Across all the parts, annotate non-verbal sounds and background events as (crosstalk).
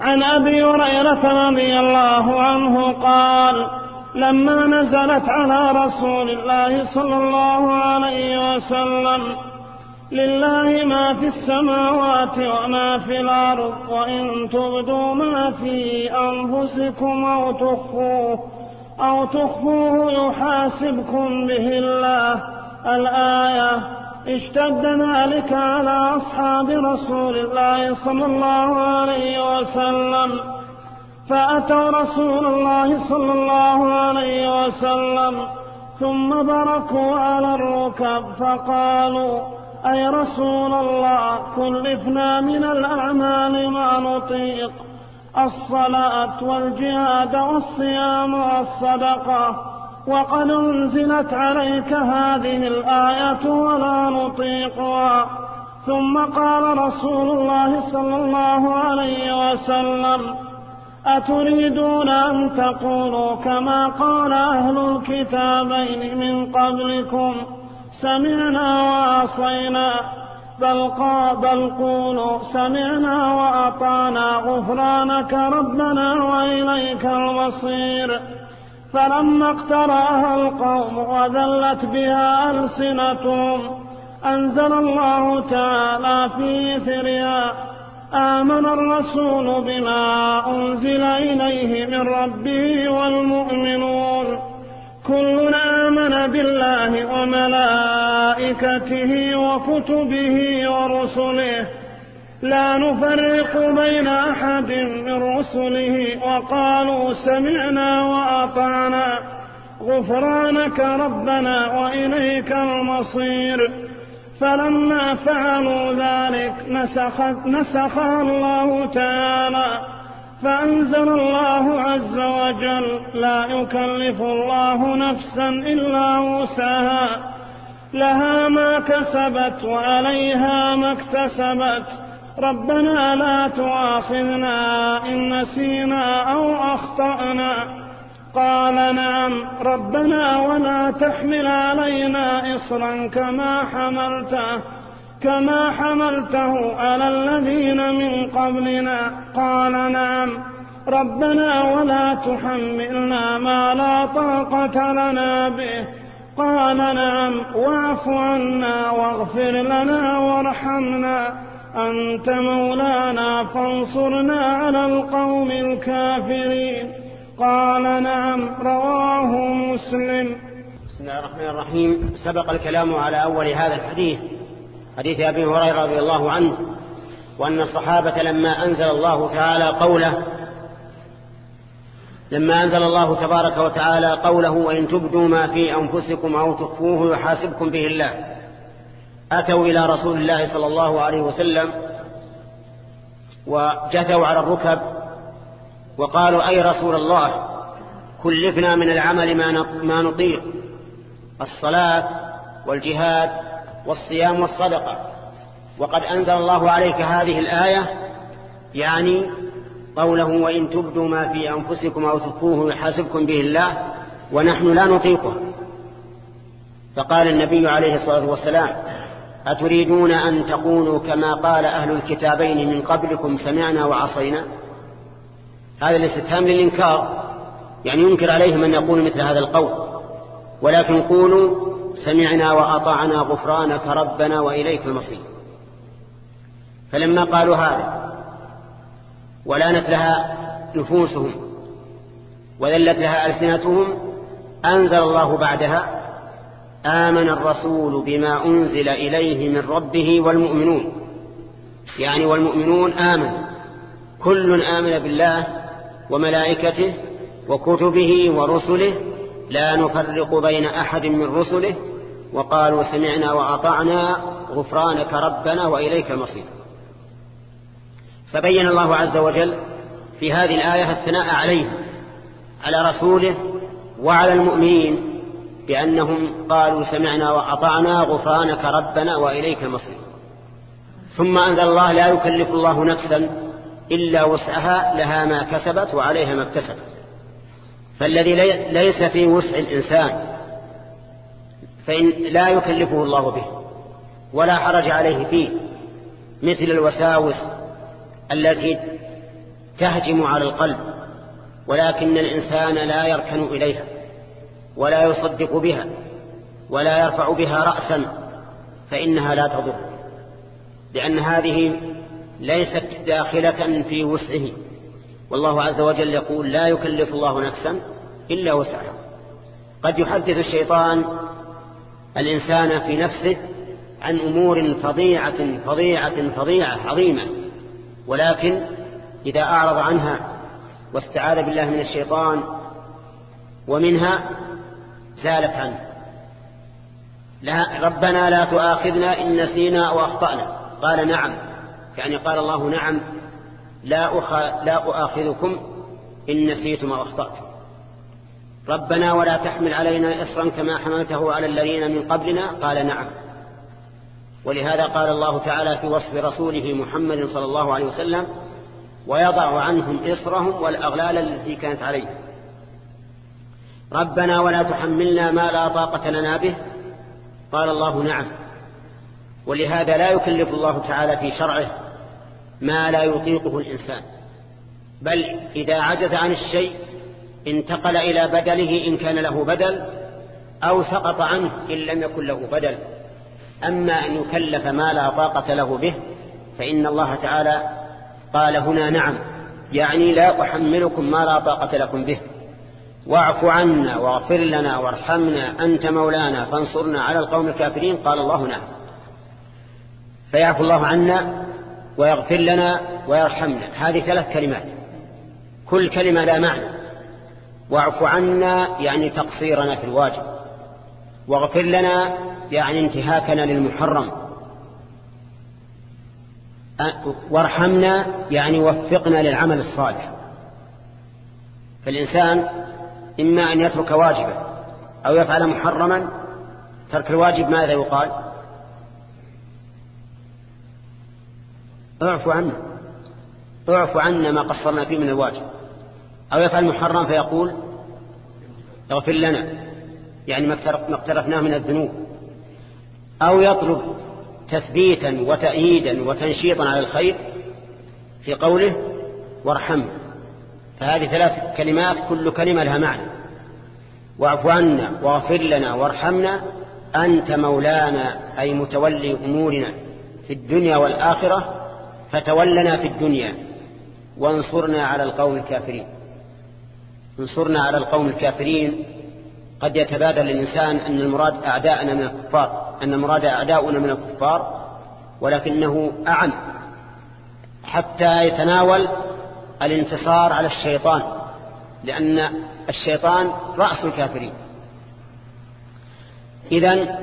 عن أبي هريرة رضي الله عنه قال لما نزلت على رسول الله صلى الله عليه وسلم لله ما في السماوات وما في الأرض وإن تبدوا ما في أنفسكم أو تخفوه أو تخفوه يحاسبكم به الله. الآية اشتد ذلك على أصحاب رسول الله صلى الله عليه وسلم. فأتوا رسول الله صلى الله عليه وسلم ثم بركوا على الركب فقالوا أي رسول الله كلفنا من الأعمال ما نطيق الصلاة والجهاد والصيام والصدقة. وقد أنزلت عليك هذه الآية ولا نطيقها ثم قال رسول الله صلى الله عليه وسلم أتريدون أن تقولوا كما قال أهل الكتابين من قبلكم سمعنا وعصينا. بل, بل قولوا سمعنا وأطعنا غفرانك ربنا وإليك المصير. فلما اقترأها القوم وذلت بها ألسنتهم أنزل الله تعالى في إثرها آمن الرسول بما أنزل إليه من ربه والمؤمنون. كل آمن بالله وملائكته وكتبه ورسله لا نفرق بين أحد من رسله. وقالوا سمعنا وأطعنا. غفرانك ربنا وإليك المصير. فلما فعلوا ذلك نسخ, نسخ الله تعالى. فأنزل الله عز وجل لا يكلف الله نفسا إلا وسعها. لها ما كسبت وعليها ما اكتسبت. ربنا لا تؤاخذنا إن نسينا أو أخطأنا. قال نعم ربنا ولا تحمل علينا إصرا كما حملته كما حملته على الذين من قبلنا. قال نعم ربنا ولا تحملنا ما لا طاقة لنا به. قال نعم واعف عنا واغفر لنا وارحمنا. أنت مولانا فانصرنا على القوم الكافرين. قال نعم رواه مسلم. بسم الله الرحمن الرحيم. سبق الكلام على أول هذا الحديث حديث أبي هريرة رضي الله عنه وأن الصحابة لما أنزل الله تعالى قوله لما أنزل الله تبارك وتعالى قوله وإن تبدوا ما في أنفسكم أو تخفوه يحاسبكم به الله. أتوا إلى رسول الله صلى الله عليه وسلم وجثوا على الركب وقالوا أي رسول الله؟ كلفنا من العمل ما نطيق الصلاة والجهاد والصيام والصدقة. وقد أنزل الله عليك هذه الآية يعني قوله وإن تبدوا ما في أنفسكم أو تخفوه يحاسبكم به الله ونحن لا نطيقه. فقال النبي عليه الصلاة والسلام أتريدون أن تقولوا كما قال أهل الكتابين من قبلكم سمعنا وعصينا؟ هذا الاستفهام للإنكار. يعني ينكر عليه من يقول مثل هذا القول. ولكن قولوا سمعنا وأطعنا غفرانك ربنا وإليك المصير. فلما قالوا هذا ولانت لها نفوسهم وذلت لها ألسنتهم أنزل الله بعدها آمن الرسول بما أنزل إليه من ربه والمؤمنون. يعني والمؤمنون آمن. كل آمن بالله وملائكته وكتبه ورسله. لا نفرق بين أحد من رسله. وقالوا سمعنا وأطعنا. غفرانك ربنا وإليك المصير. فبين الله عز وجل في هذه الآية الثناء عليه على رسوله وعلى المؤمنين بأنهم قالوا سمعنا وأطعنا غفرانك ربنا وإليك المصير. ثم أنزل الله لا يكلف الله نفسا إلا وسعها لها ما كسبت وعليها ما اكتسبت. فالذي ليس في وسع الإنسان فإن لا يكلفه الله به ولا حرج عليه فيه مثل الوساوس التي تهجم على القلب ولكن الإنسان لا يركن إليها. ولا يصدق بها ولا يرفع بها رأسا فإنها لا تضر لأن هذه ليست داخلة في وسعه. والله عز وجل يقول لا يكلف الله نفسا إلا وسعها. قد يحدث الشيطان الإنسان في نفسه عن أمور فظيعة فظيعة فظيعة عظيمة ولكن إذا أعرض عنها واستعاذ بالله من الشيطان ومنها زالت عنه. لا ربنا لا تؤاخذنا إن نسينا أو أخطأنا. قال نعم. يعني قال الله نعم. لا, أخ... لا أؤاخذكم إن نسيتم أو أخطأتم. ربنا ولا تحمل علينا إصرا كما حملته على الذين من قبلنا. قال نعم. ولهذا قال الله تعالى في وصف رسوله محمد صلى الله عليه وسلم ويضع عنهم إصرهم والأغلال التي كانت عليهم. ربنا ولا تحملنا ما لا طاقة لنا به. قال الله نعم. ولهذا لا يكلف الله تعالى في شرعه ما لا يطيقه الإنسان. بل إذا عجز عن الشيء انتقل إلى بدله إن كان له بدل أو سقط عنه إن لم يكن له بدل. أما أن يكلف ما لا طاقة له به فإن الله تعالى قال هنا نعم. يعني لا أحملكم ما لا طاقة لكم به. واعف عنا واغفر لنا وارحمنا أنت مولانا فانصرنا على القوم الكافرين. قال الله نعم. فيعفو الله عنا ويغفر لنا ويرحمنا. هذه ثلاث كلمات. كل كلمة لا معنى. واعف عنا يعني تقصيرنا في الواجب. واغفر لنا يعني انتهاكنا للمحرم. وارحمنا يعني وفقنا للعمل الصالح. فالإنسان إما أن يترك واجبا أو يفعل محرما ترك الواجب ماذا يقال؟ اعفو عنا اعفو عنا ما قصرنا فيه من الواجب. أو يفعل محرم فيقول اغفر لنا يعني ما اقترفناه من الذنوب. أو يطلب تثبيتا وتأييدا وتنشيطا على الخير في قوله وارحمه. فهذه ثلاث كلمات كل كلمة لها معنى. واعف عنا واغفر لنا وارحمنا أنت مولانا أي متولي أمورنا في الدنيا والآخرة فتولنا في الدنيا. وانصرنا على القوم الكافرين. انصرنا على القوم الكافرين. قد يتبادل الإنسان أن المراد أعداءنا من الكفار أن المراد أعداؤنا من الكفار ولكنه أعم حتى يتناول الانتصار على الشيطان لأن الشيطان رأس الكافرين. إذا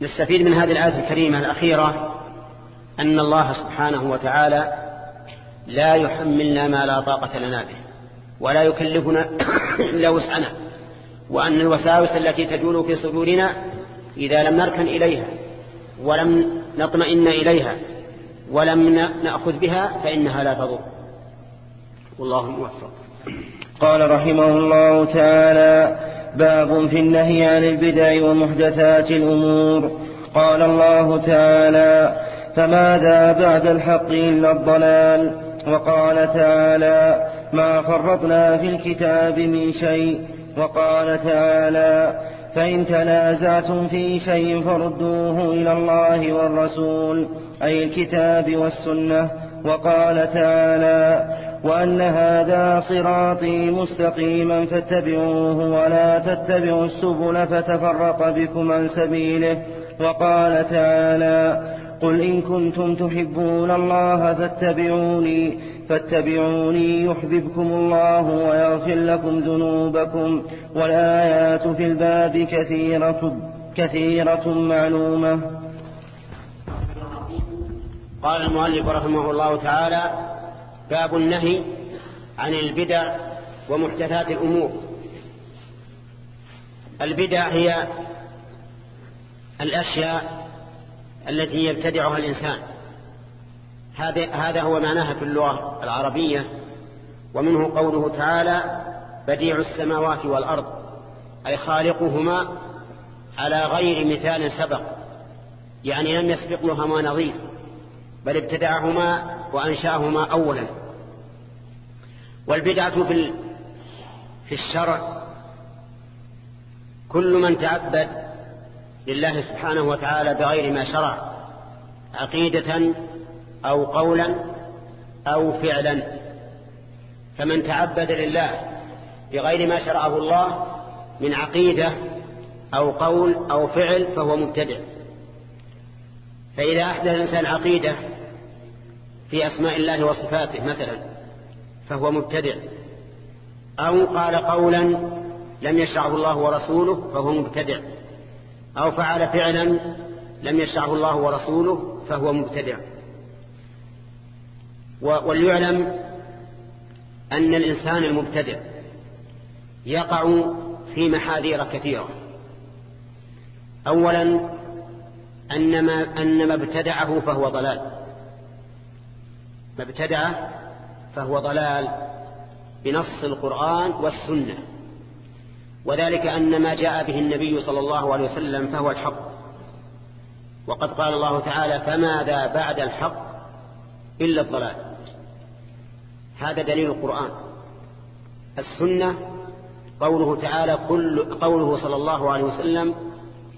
نستفيد من هذه الآية الكريمة الأخيرة أن الله سبحانه وتعالى لا يحملنا ما لا طاقة لنا به ولا يكلفنا (coughs) إلا وسعنا وأن الوساوس التي تجول في صدورنا إذا لم نركن إليها ولم نطمئن إليها ولم نأخذ بها فإنها لا تضر. والله موفق. قال رحمه الله تعالى باب في النهي عن البدع ومحدثات الأمور. قال الله تعالى فماذا بعد الحق إلا الضلال؟ وقال تعالى ما فرطنا في الكتاب من شيء. وقال تعالى فإن تنازعتم في شيء فردوه إلى الله والرسول أي الكتاب والسنة. وقال تعالى وأن هذا صراطي مستقيما فاتبعوه ولا تتبعوا السبل فتفرق بكم عن سبيله. وقال تعالى قل إن كنتم تحبون الله فاتبعوني فاتبعوني يحببكم الله ويغفر لكم ذنوبكم والآيات في الباب كثيرة كثيرة معلومة. قال المؤلف رحمه الله تعالى باب النهي عن البدع ومحدثات الأمور. البدع هي الأشياء التي يبتدعها الإنسان. هذا هو معناها في اللغة العربية ومنه قوله تعالى بديع السماوات والأرض أي خالقهما على غير مثال سبق. يعني لم يسبق لهما نظير بل ابتدعهما وأنشأهما أولا. والبدعة في في الشرع. كل من تعبد لله سبحانه وتعالى بغير ما شرع عقيدة أو قولا أو فعلا. فمن تعبد لله بغير ما شرعه الله من عقيدة أو قول أو فعل فهو مبتدع. فإذا أحدث الإنسان عقيدة في أسماء الله وصفاته مثلا فهو مبتدع. أو قال قولا لم يشرعه الله ورسوله فهو مبتدع. أو فعل فعلا لم يشرعه الله ورسوله فهو مبتدع. وليعلم أن الإنسان المبتدع يقع في محاذير كثيرة. أولا أن ما, أن ما ابتدعه فهو ضلال. ما ابتدعه فهو ضلال بنص القرآن والسنة. وذلك أن ما جاء به النبي صلى الله عليه وسلم فهو الحق. وقد قال الله تعالى فماذا بعد الحق إلا الضلال هذا دليل القرآن. السنة قوله تعالى كل قوله صلى الله عليه وسلم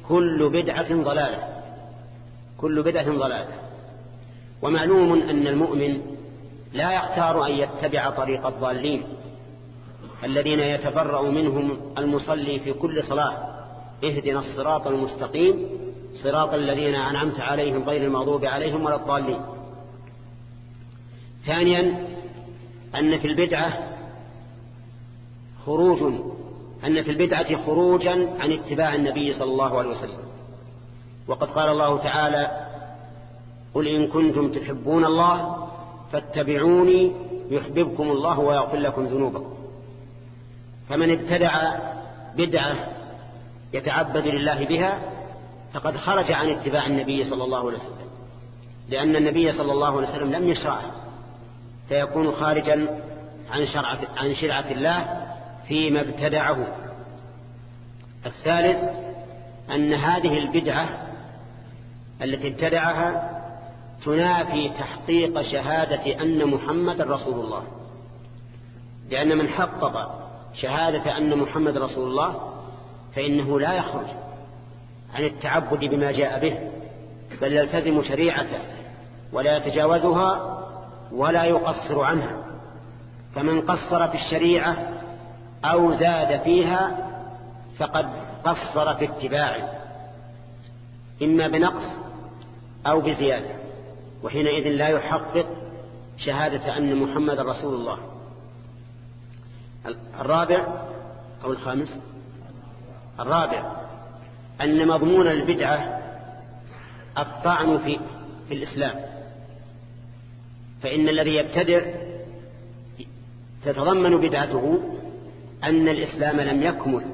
كل بدعة ضلالة كل بدعة ضلالة ومعلوم أن المؤمن لا يختار أن يتبع طريق الضالين الذين يتبرأ منهم المصلي في كل صلاة. اهدنا الصراط المستقيم صراط الذين أنعمت عليهم غير المغضوب عليهم ولا الضالين. ثانيا أن في البدعة خروج أن في البدعة خروجا عن اتباع النبي صلى الله عليه وسلم. وقد قال الله تعالى قل إن كنتم تحبون الله فاتبعوني يحببكم الله ويغفر لكم ذنوبكم. فمن ابتدع بدعة يتعبد لله بها فقد خرج عن اتباع النبي صلى الله عليه وسلم لأن النبي صلى الله عليه وسلم لم يشرعه فيكون خارجا عن شرعة, عن شرعة الله فيما ابتدعه. الثالث أن هذه البدعة التي ابتدعها تنافي تحقيق شهادة أن محمد رسول الله. لأن من حقق شهادة أن محمد رسول الله فإنه لا يخرج عن التعبد بما جاء به بل يلتزم شريعته ولا يتجاوزها ولا يقصر عنها. فمن قصر في الشريعة أو زاد فيها فقد قصر في اتباعه إما بنقص أو بزيادة. وحينئذ لا يحقق شهادة أن محمد رسول الله. الرابع أو الخامس؟ الرابع. أن مضمون البدعة الطعن في, في الإسلام. فإن الذي يبتدع تتضمن بدعته أن الإسلام لم يكمل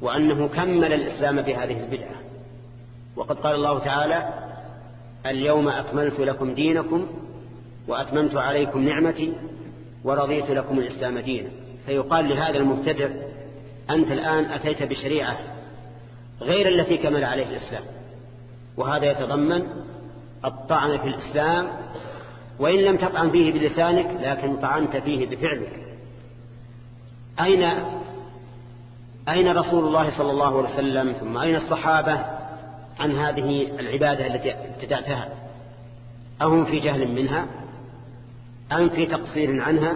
وأنه كمل الإسلام بهذه البدعة. وقد قال الله تعالى اليوم أكملت لكم دينكم وأتممت عليكم نعمتي ورضيت لكم الإسلام دينا. فيقال لهذا المبتدع أنت الآن أتيت بشريعة غير التي كمل عليه الإسلام. وهذا يتضمن الطعن في الإسلام وإن لم تطعن فيه بلسانك لكن طعنت فيه بفعلك. أين أين رسول الله صلى الله عليه وسلم؟ ثم أين الصحابة؟ عن هذه العبادة التي ابتدأتها. أهم في جهل منها أم في تقصير عنها؟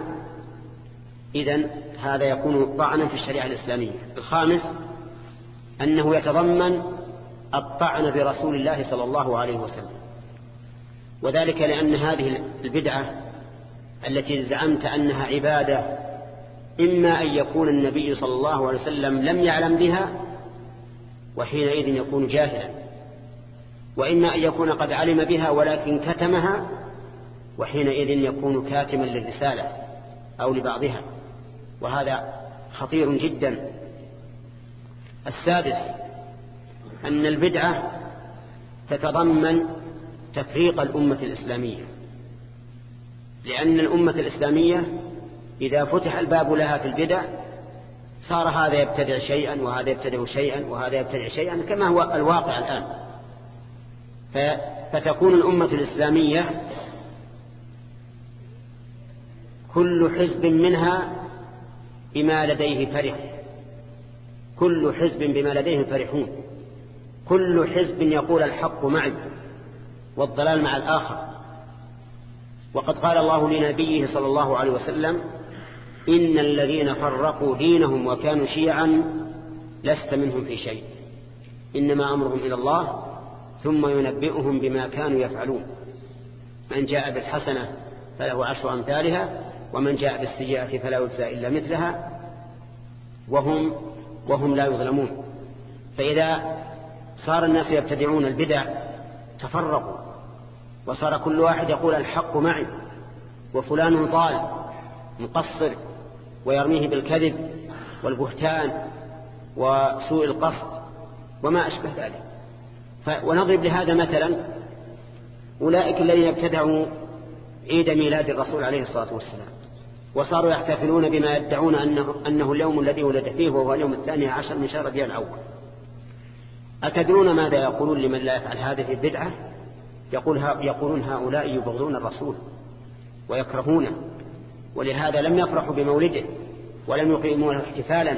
إذن هذا يكون طعنا في الشريعة الإسلامية. الخامس أنه يتضمن الطعن برسول الله صلى الله عليه وسلم. وذلك لأن هذه البدعة التي زعمت أنها عبادة إما أن يكون النبي صلى الله عليه وسلم لم يعلم بها وحينئذ يكون جاهلا. وإما أن يكون قد علم بها ولكن كتمها وحينئذ يكون كاتما للرسالة أو لبعضها. وهذا خطير جدا. السادس أن البدعة تتضمن تفريق الأمة الإسلامية. لأن الأمة الإسلامية إذا فتح الباب لها في البدع صار هذا يبتدع شيئا وهذا يبتدع شيئا وهذا يبتدع شيئا كما هو الواقع الآن. فتكون الأمة الإسلامية كل حزب منها بما لديه فرح. كل حزب بما لديه فرحون. كل حزب يقول الحق معي والضلال مع الآخر. وقد قال الله لنبيه صلى الله عليه وسلم إن الذين فرقوا دينهم وكانوا شيعا لست منهم في شيء. إنما أمرهم إلى الله ثم ينبئهم بما كانوا يفعلون. من جاء بالحسنة فله عشر أمثالها ومن جاء بالسيئة فلا يجزى إلا مثلها. وهم وهم لا يظلمون. فإذا صار الناس يبتدعون البدع تفرقوا. وصار كل واحد يقول الحق معي وفلان ضال مقصر ويرميه بالكذب والبهتان وسوء القصد وما أشبه ذلك. ونضرب لهذا مثلا أولئك الذين ابتدعوا عيد ميلاد الرسول عليه الصلاة والسلام وصاروا يحتفلون بما يدعون أنه, أنه اليوم الذي ولد فيه وهو اليوم الثاني عشر من شهر ربيع الأول. أتدرون ماذا يقولون لمن لا يفعل هذه البدعة؟ يقول يقولون هؤلاء يبغضون الرسول ويكرهونه ولهذا لم يفرحوا بمولده ولم يقيموا احتفالا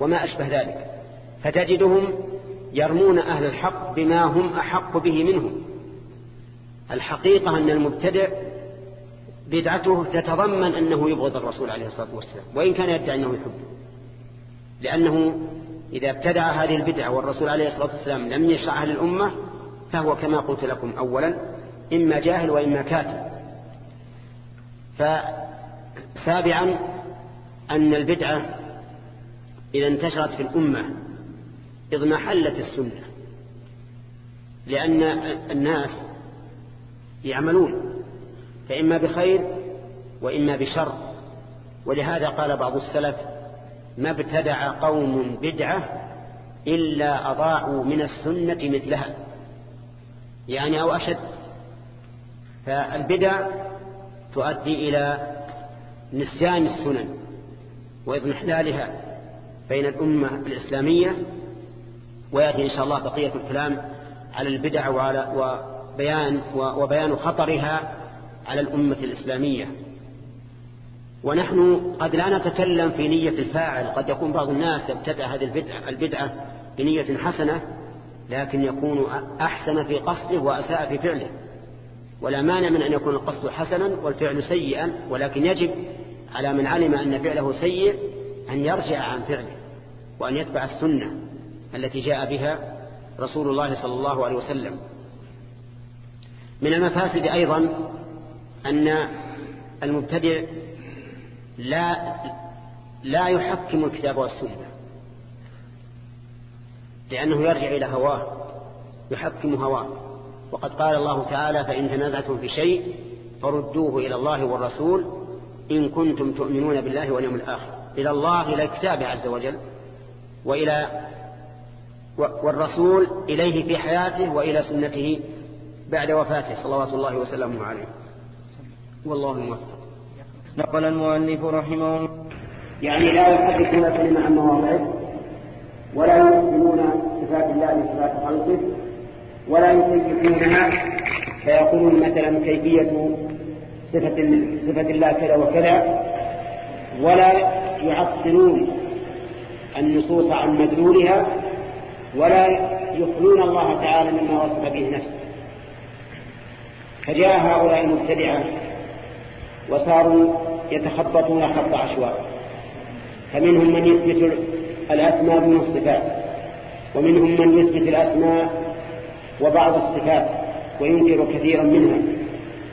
وما أشبه ذلك. فتجدهم يرمون أهل الحق بما هم أحق به منهم. الحقيقة أن المبتدع بدعته تتضمن أنه يبغض الرسول عليه الصلاة والسلام وإن كان يدعي أنه يحبه. لأنه إذا ابتدع هذه البدعة والرسول عليه الصلاة والسلام لم يشرعها للأمة فهو كما قلت لكم أولا إما جاهل وإما كاتب فسابعا أن البدعة إذا انتشرت في الأمة اضمحلت السنة لأن الناس يعملون فإما بخير وإما بشر. ولهذا قال بعض السلف ما ابتدع قوم بدعة إلا أضاعوا من السنة مثلها يعني أو أشد. فالبدع تؤدي إلى نسيان السنن وإضمحلالها بين الأمة الإسلامية ويأتي إن شاء الله بقية الكلام على البدع وعلى وبيان وبيان خطرها على الأمة الإسلامية. ونحن قد لا نتكلم في نية الفاعل قد يكون بعض الناس ابتدأ هذه البدعة, البدعة بنية حسنة لكن يكون أحسن في قصده وأساء في فعله. ولا مانع من أن يكون القصد حسنا والفعل سيئا ولكن يجب على من علم أن فعله سيء أن يرجع عن فعله وأن يتبع السنة. التي جاء بها رسول الله صلى الله عليه وسلم. من المفاسد أيضا أن المبتدع لا لا يحكم الكتاب والسنة لأنه يرجع إلى هواه يحكم هواه. وقد قال الله تعالى فإن تنازعتم في شيء فردوه إلى الله والرسول إن كنتم تؤمنون بالله واليوم الآخر. إلى الله إلى الكتاب عز وجل وإلى والرسول إليه في حياته وإلى سنته بعد وفاته صلوات الله وسلامه عليه. والله الموفق نقل المؤلف رحمه الله. يعني لا يحدثون كلمة عن مواضعه ولا يؤمنون صفات الله بصفات خلقه ولا يكيفونها فيقولون مثلا كيفية صفة, صفة الله كذا وكذا ولا يعطلون النصوص عن مدلولها ولا يخلون الله تعالى مما وصف به نفسه. فجاء هؤلاء المبتدعة وصاروا يتخبطون خط عشواء فمنهم من يثبت الأسماء من الصفات ومنهم من يثبت الأسماء وبعض الصفات وينكر كثيرا منها.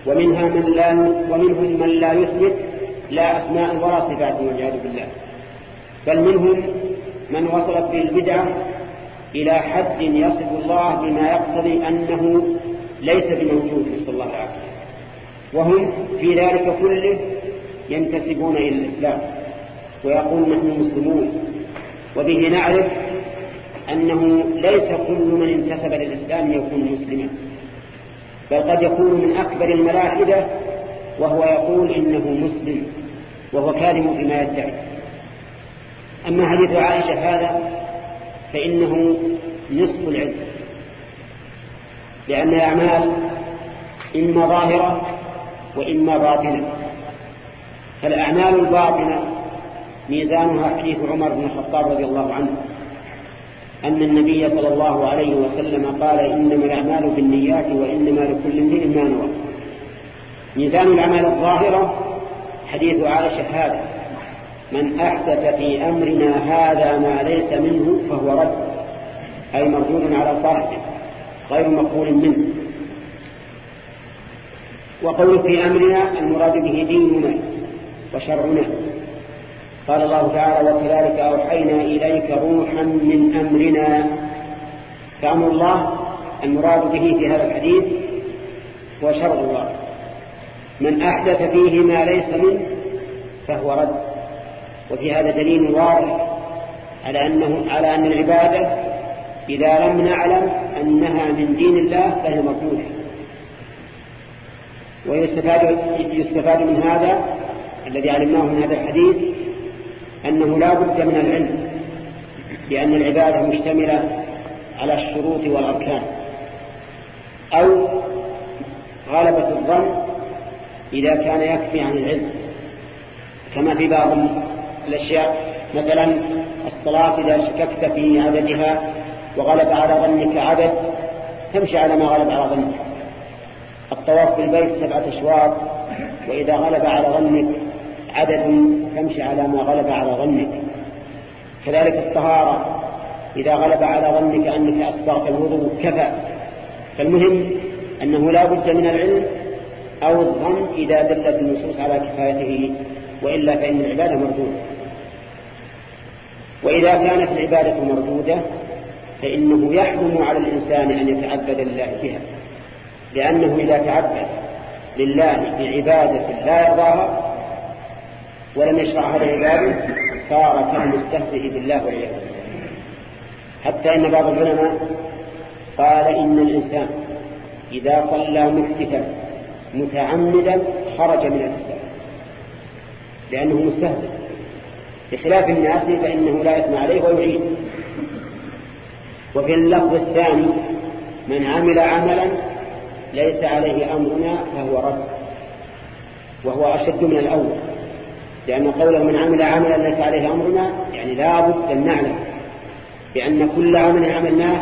ومنها من لا ومنهم من لا يثبت لا أسماء ولا صفات والعياذ بالله. بل منهم من وصلت به البدعة إلى حد يصف الله بما يقتضي أنه ليس بموجود نسأل الله العافية. وهم في ذلك كله ينتسبون إلى الإسلام ويقول نحن مسلمون. وبه نعرف أنه ليس كل من انتسب للإسلام يكون مسلما بل قد يكون من أكبر الملاحدة وهو يقول إنه مسلم وهو كاذب فيما يدعي. أما حديث عائشة هذا فإنه نصف العلم. لأن الأعمال إما ظاهرة وإما باطنة. فالأعمال الباطنة ميزانها حديث عمر بن الخطاب رضي الله عنه أن النبي صلى الله عليه وسلم قال إنما الأعمال بالنيات وإنما لكل امرئ ما نوى. ميزان الأعمال الظاهرة حديث عائشة هذا. من أحدث في أمرنا هذا ما ليس منه فهو رد أي مردود على صاحبه غير مقبول منه. وقول في أمرنا المراد به ديننا وشرعنا. قال الله تعالى وكذلك أوحينا إليك روحا من أمرنا. فأمر الله المراد به في هذا الحديث هو شرع الله. من أحدث فيه ما ليس منه فهو رد. وفي هذا دليل واضح على أنه على أن العبادة إذا لم نعلم أنها من دين الله فهي مردودة ويستفاد يستفاد من هذا الذي علمناه من هذا الحديث أنه لا بد من العلم لأن العبادة مشتملة على الشروط والأركان. أو غلبة الظن إذا كان يكفي عن العلم كما في بعض الأشياء. مثلا الصلاة إذا شككت في عددها وغلب على ظنك عدد تمشي على ما غلب على ظنك. الطواف في البيت سبعة أشواط وإذا غلب على ظنك عدد تمشي على ما غلب على ظنك. كذلك الطهارة إذا غلب على ظنك أنك أسبغت الوضوء كفى. فالمهم أنه لا بد من العلم أو الظن إذا دلت النصوص على كفايته وإلا فإن العبادة مردودة. وإذا كانت العبادة مردودة فإنه يحرم على الإنسان أن يتعبد لله بها لأنه إذا تعبد لله بعبادة لا يرضاها ولم يشرع هذا العبادة صار كالمستهزئ بالله والعياذ حتى إن بعض العلماء قال إن الإنسان إذا صلى محدثا متعمدا خرج من الإسلام لأنه مستهزئ. بخلاف الناس فإنه لا إثم عليه ويعيد وفي اللفظ الثاني من عمل عملا ليس عليه أمرنا فهو رد وهو أشد من الأول. لأن قوله من عمل عملا ليس عليه أمرنا يعني لا بد أن نعلم بأن كل عمل عملناه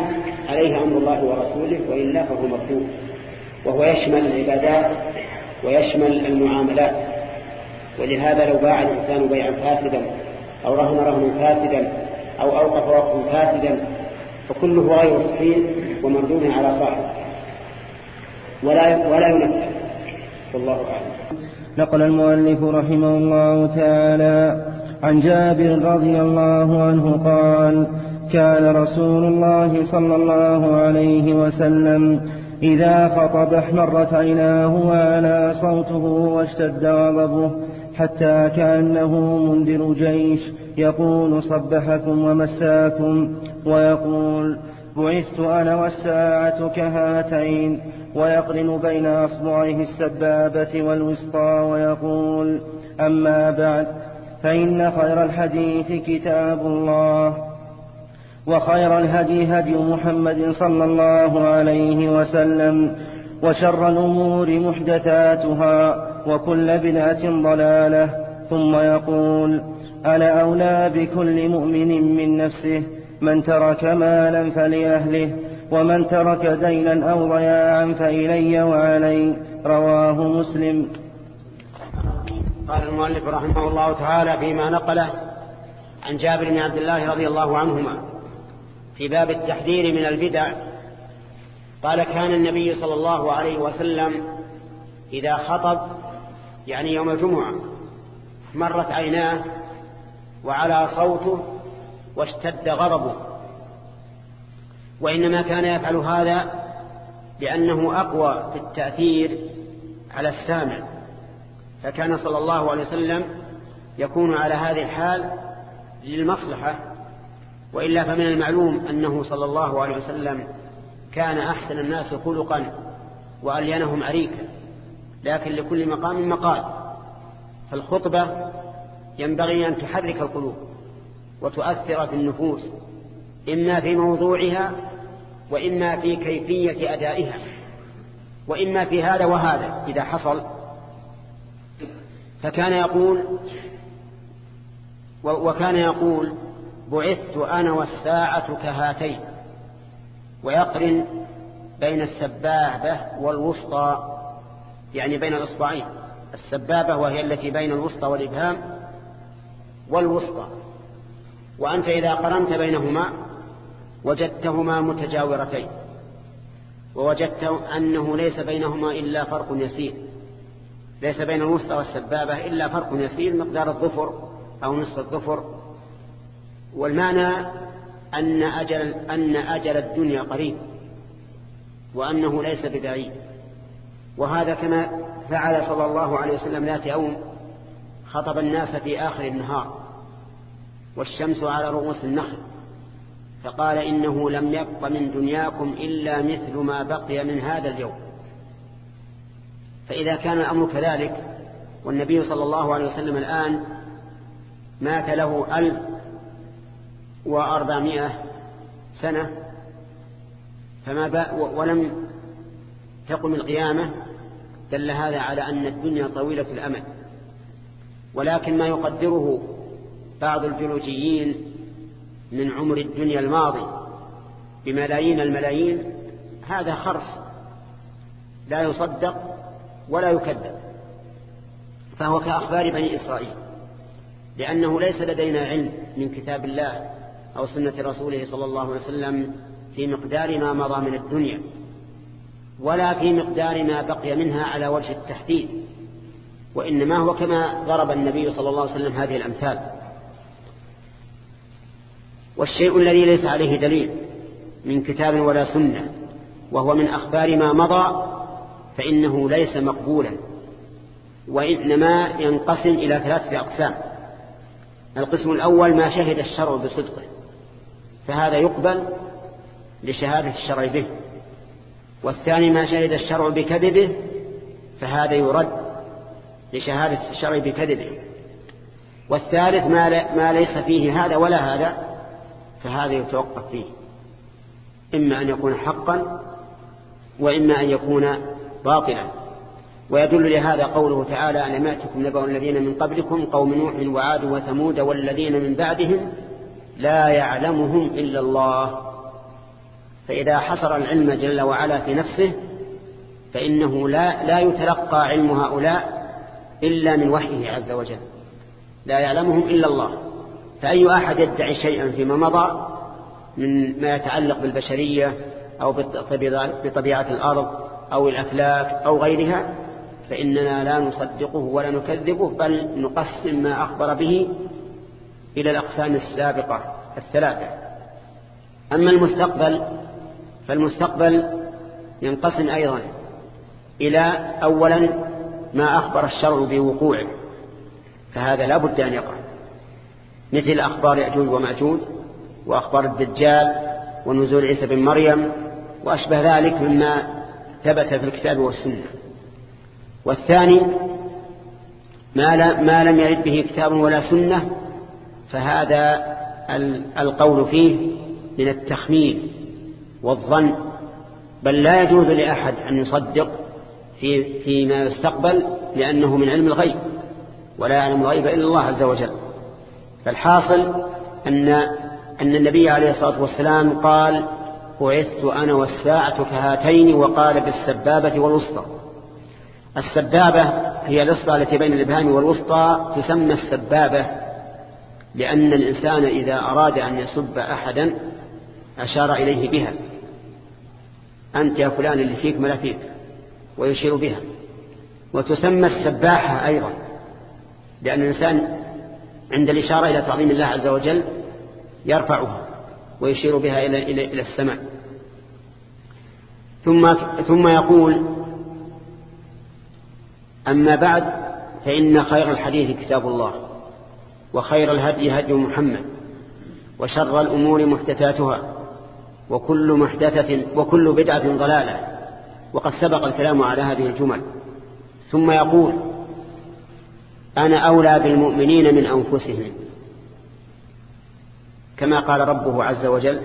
عليه أمر الله ورسوله وإلا فهو مردود وهو يشمل العبادات ويشمل المعاملات. ولهذا لو باع الإنسان بيعا فاسدا أو رهن رهنا فاسدا أو أوقف وقفا فاسدا فكله غير صحيح ومردود على صاحبه. ولا ولا ينفذ والله أعلم. نقل المؤلف رحمه الله تعالى عن جابر رضي الله عنه قال كان رسول الله صلى الله عليه وسلم إذا خطب احمرت عيناه وعلى صوته واشتد غضبه حتى كأنه منذر جيش يقول صبحكم ومساكم ويقول بعثت أنا والساعة كهاتين ويقرن بين أصبعيه السبابة والوسطى ويقول أما بعد فإن خير الحديث كتاب الله وخير الهدي هدي محمد صلى الله عليه وسلم وشر الأمور محدثاتها وكل بدعة ضلالة. ثم يقول أنا أولى بكل مؤمن من نفسه من ترك مالا فلأهله ومن ترك دينا أو ضياعا فإلي وعلي. رواه مسلم. قال المؤلف رحمه الله تعالى فيما نقله عن جابر بن عبد الله رضي الله عنهما في باب التحذير من البدع. قال كان النبي صلى الله عليه وسلم إذا خطب يعني يوم الجمعة مرت عيناه وعلى صوته واشتد غضبه. وإنما كان يفعل هذا لأنه أقوى في التأثير على السامع. فكان صلى الله عليه وسلم يكون على هذه الحال للمصلحة وإلا فمن المعلوم أنه صلى الله عليه وسلم كان أحسن الناس خلقا وألينهم عريكا لكن لكل مقام مقال. فالخطبة ينبغي أن تحرك القلوب وتؤثر في النفوس إما في موضوعها وإما في كيفية أدائها وإما في هذا وهذا إذا حصل. فكان يقول وكان يقول بعثت أنا والساعة كهاتين ويقرن بين السبابة والوسطى يعني بين الإصبعين. السبابة وهي التي بين الوسطى والإبهام والوسطى. وأنت إذا قرنت بينهما وجدتهما متجاورتين. ووجدت أنه ليس بينهما إلا فرق يسير. ليس بين الوسطى والسبابة إلا فرق يسير مقدار الظفر أو نصف الظفر. والمعنى أن أجل, أن أجل الدنيا قريب وأنه ليس ببعيد. وهذا كما فعل صلى الله عليه وسلم ذات يوم خطب الناس في آخر النهار والشمس على رؤوس النخل فقال إنه لم يبق من دنياكم إلا مثل ما بقي من هذا اليوم. فإذا كان الأمر كذلك والنبي صلى الله عليه وسلم الآن مات له ألف وأربعمائة سنة فما ولم تقم القيامة دل هذا على أن الدنيا طويلة الأمد. ولكن ما يقدره بعض الجيولوجيين من عمر الدنيا الماضي بملايين الملايين هذا خرص. لا يصدق ولا يكذب. فهو كأخبار بني إسرائيل. لأنه ليس لدينا علم من كتاب الله أو سنة رسوله صلى الله عليه وسلم في مقدار ما مضى من الدنيا. ولا في مقدار ما بقي منها على وجه التحديد وإنما هو كما ضرب النبي صلى الله عليه وسلم هذه الأمثال. والشيء الذي ليس عليه دليل من كتاب ولا سنة وهو من أخبار ما مضى فإنه ليس مقبولا وإنما ينقسم إلى ثلاثة أقسام. القسم الأول ما شهد الشرع بصدقه فهذا يقبل لشهادة الشرع به. والثاني ما شهد الشرع بكذبه فهذا يرد لشهادة الشرع بكذبه. والثالث ما, ما ليس فيه هذا ولا هذا فهذا يتوقف فيه. إما أن يكون حقا وإما أن يكون باطلا. ويدل لهذا قوله تعالى أن يأتكم نبأ الذين من قبلكم قوم نوح وعاد وثمود والذين من بعدهم لا يعلمهم إلا الله فإذا حصر العلم جل وعلا في نفسه فإنه لا, لا يتلقى علم هؤلاء إلا من وحيه عز وجل. لا يعلمهم إلا الله. فأي أحد يدعي شيئا فيما مضى من ما يتعلق بالبشرية أو بطبيعة الأرض أو الأفلاك أو غيرها فإننا لا نصدقه ولا نكذبه بل نقسم ما أخبر به إلى الأقسام السابقة الثلاثة. أما المستقبل فالمستقبل ينقسم أيضا إلى أولا ما أخبر الشرع بوقوعه فهذا لا بد أن يقع مثل أخبار يأجوج ومأجوج وأخبار الدجال ونزول عيسى بن مريم وأشبه ذلك مما ثبت في الكتاب والسنة. والثاني ما, ما لم يرد به كتاب ولا سنة فهذا القول فيه من التخمين. والظن بل لا يجوز لأحد أن يصدق في فيما يستقبل لأنه من علم الغيب ولا يعلم الغيب إلا الله عز وجل. فالحاصل أن أن النبي عليه الصلاة والسلام قال بعثت أنا والساعة كهاتين وقال بالسبابة والوسطى. السبابة هي الإصبع التي بين الإبهام والوسطى تسمى السبابة لأن الإنسان إذا أراد أن يسب أحدا أشار إليه بها. أنت يا فلان اللي فيك ملا فيك ويشير بها. وتسمى السباحة أيضا لأن الإنسان عند الإشارة إلى تعظيم الله عز وجل يرفعها ويشير بها إلى, إلى, إلى السماء. ثم, ثم يقول أما بعد فإن خير الحديث كتاب الله وخير الهدي هدي محمد وشر الأمور محدثاتها وكل محدثة وكل بدعة ضلالة. وقد سبق الكلام على هذه الجمل. ثم يقول أنا أولى بالمؤمنين من أنفسهم. كما قال ربه عز وجل